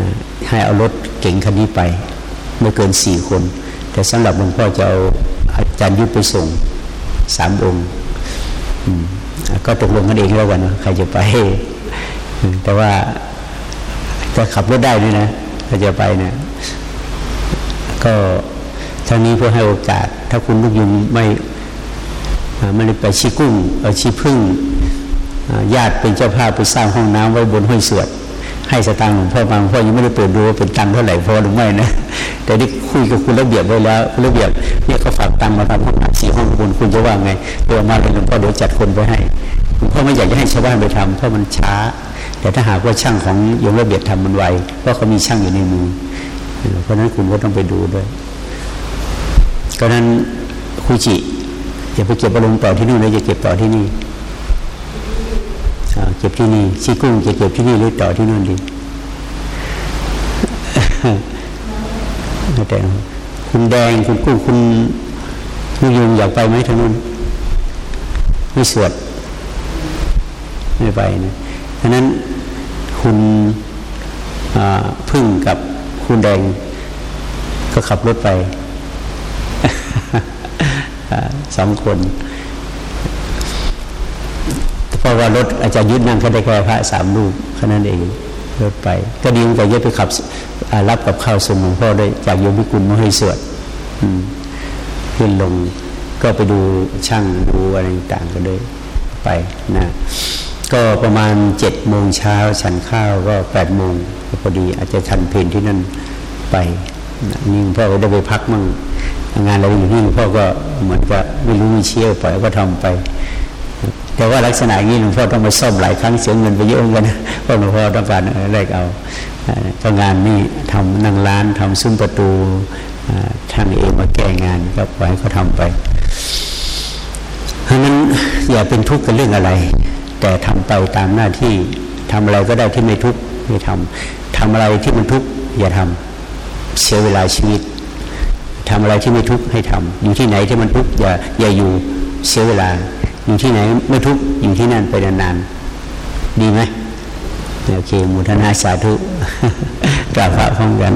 นะให้เอารถเก่งคันนี้ไป ไม่เกินสี่คน แต่สำหรับหลวงพ่อจะเอาอาจารย์ยุบไปส่งสามองค์ก็ตกลงกันเองแล้วกันใครจะไป แต่ว่าจะขับรถได้นี่นะ ถ้าจะไปเนี่ย ก็ท่านี้เพื่อให้โอกาส ถ้าคุณลูกยุงไม่ไม่ได้ไปชี้กุ้งเอาชี้พึ่งญาติเป็นเจ้าภาพไปสร้างห้องน้ำไว้บนห้วยสวดให้สตางค์หลวงพ่อบางพ่อยังไม่ได้เปิดดูว่าเป็นตังค์เท่าไหร่พอหรือไม่นะแต่ที่คุยกับคุณระเบียบไว้แล้วระเบียบเนี่ยเขาฝากตังค์มาทำห้องน้ำสี่ห้องบนคุณจะว่าไงเดี๋ยวมาเลยหลวงพ่อเดี๋ยวจัดคนไปให้หลวงพ่อไม่อยากจะให้ชาวบ้านไปทำเพราะมันช้า แต่ถ้าหากว่าช่างของโยมระเบียบทำมันไวเพราะเขามีช่างอยู่ในมือ เพราะนั้นคุณก็ต้องไปดูด้วยก็นั้นคุจิอย่าไปเก็บอารมณ์ต่อที่นู่นเลยจะเก็บต่อที่นี่เก็บที่นี่ชีกุ้งจะเก็บที่นี่หรือต่อที่นู่นดีแต่คุณแดงคุณกุ้งคุณคุณยุงอยากไปไหมทางนู้นไม่สวดไม่ไปนะฉะนั้น คุณพึ่งกับคุณแดงก็ขับรถไปสองคนเพราะว่ารถอาจารย์ยึดนั่งก็ได้แค่พระสามรูปแค่นั้นเองรถไป ก็ดีแต่ยึดไปขับรับกับข้าวส่งหลวงพ่อได้จากโยมพิกุลมาให้สวดขึ้นลงก็ไปดูช่างดูอะไรต่างก็เลยไปนะ ก็ประมาณเจ็ดโมงเช้าฉันข้าวก็แปดโมงพอดีอาจจะทันเพลนที่นั่นไปนี่พ่อก็ได้ไปพักมั่งงานอะไรอยู่นี่พ่อก็เหมือนกับไม่รู้มีเชี่ยวปล่อยก็ทำไป แต่ว่าลักษณะนี้หลวงพ่อต้องไปซ่อมหลายครั้งเสียเงินไปเยอะกันเพราะหลวงพ่อต้องการแรกเอาก็งานนี้ทำนั่งร้านทำซุ้มประตูทางเองมาแก้งานก็ปล่อยเขาทาไปเพราะนั้นอย่าเป็นทุกข์กับเรื่องอะไร แต่ทำไปตามหน้าที่ทำอะไรก็ได้ที่ไม่ทุกข์ไม่ทำทำอะไรที่มันทุกข์อย่าทำเสียเวลาชีวิตทำอะไรที่ไม่ทุกข์ให้ทำอยู่ที่ไหนที่มันทุกข์อย่าอย่าอยู่เสียเวลา อยู่ที่ไหนไม่ทุกอยู่ที่นั่นไปนานๆดีไหมโอเคมุทนาสาธุกราบพระพร้อมกัน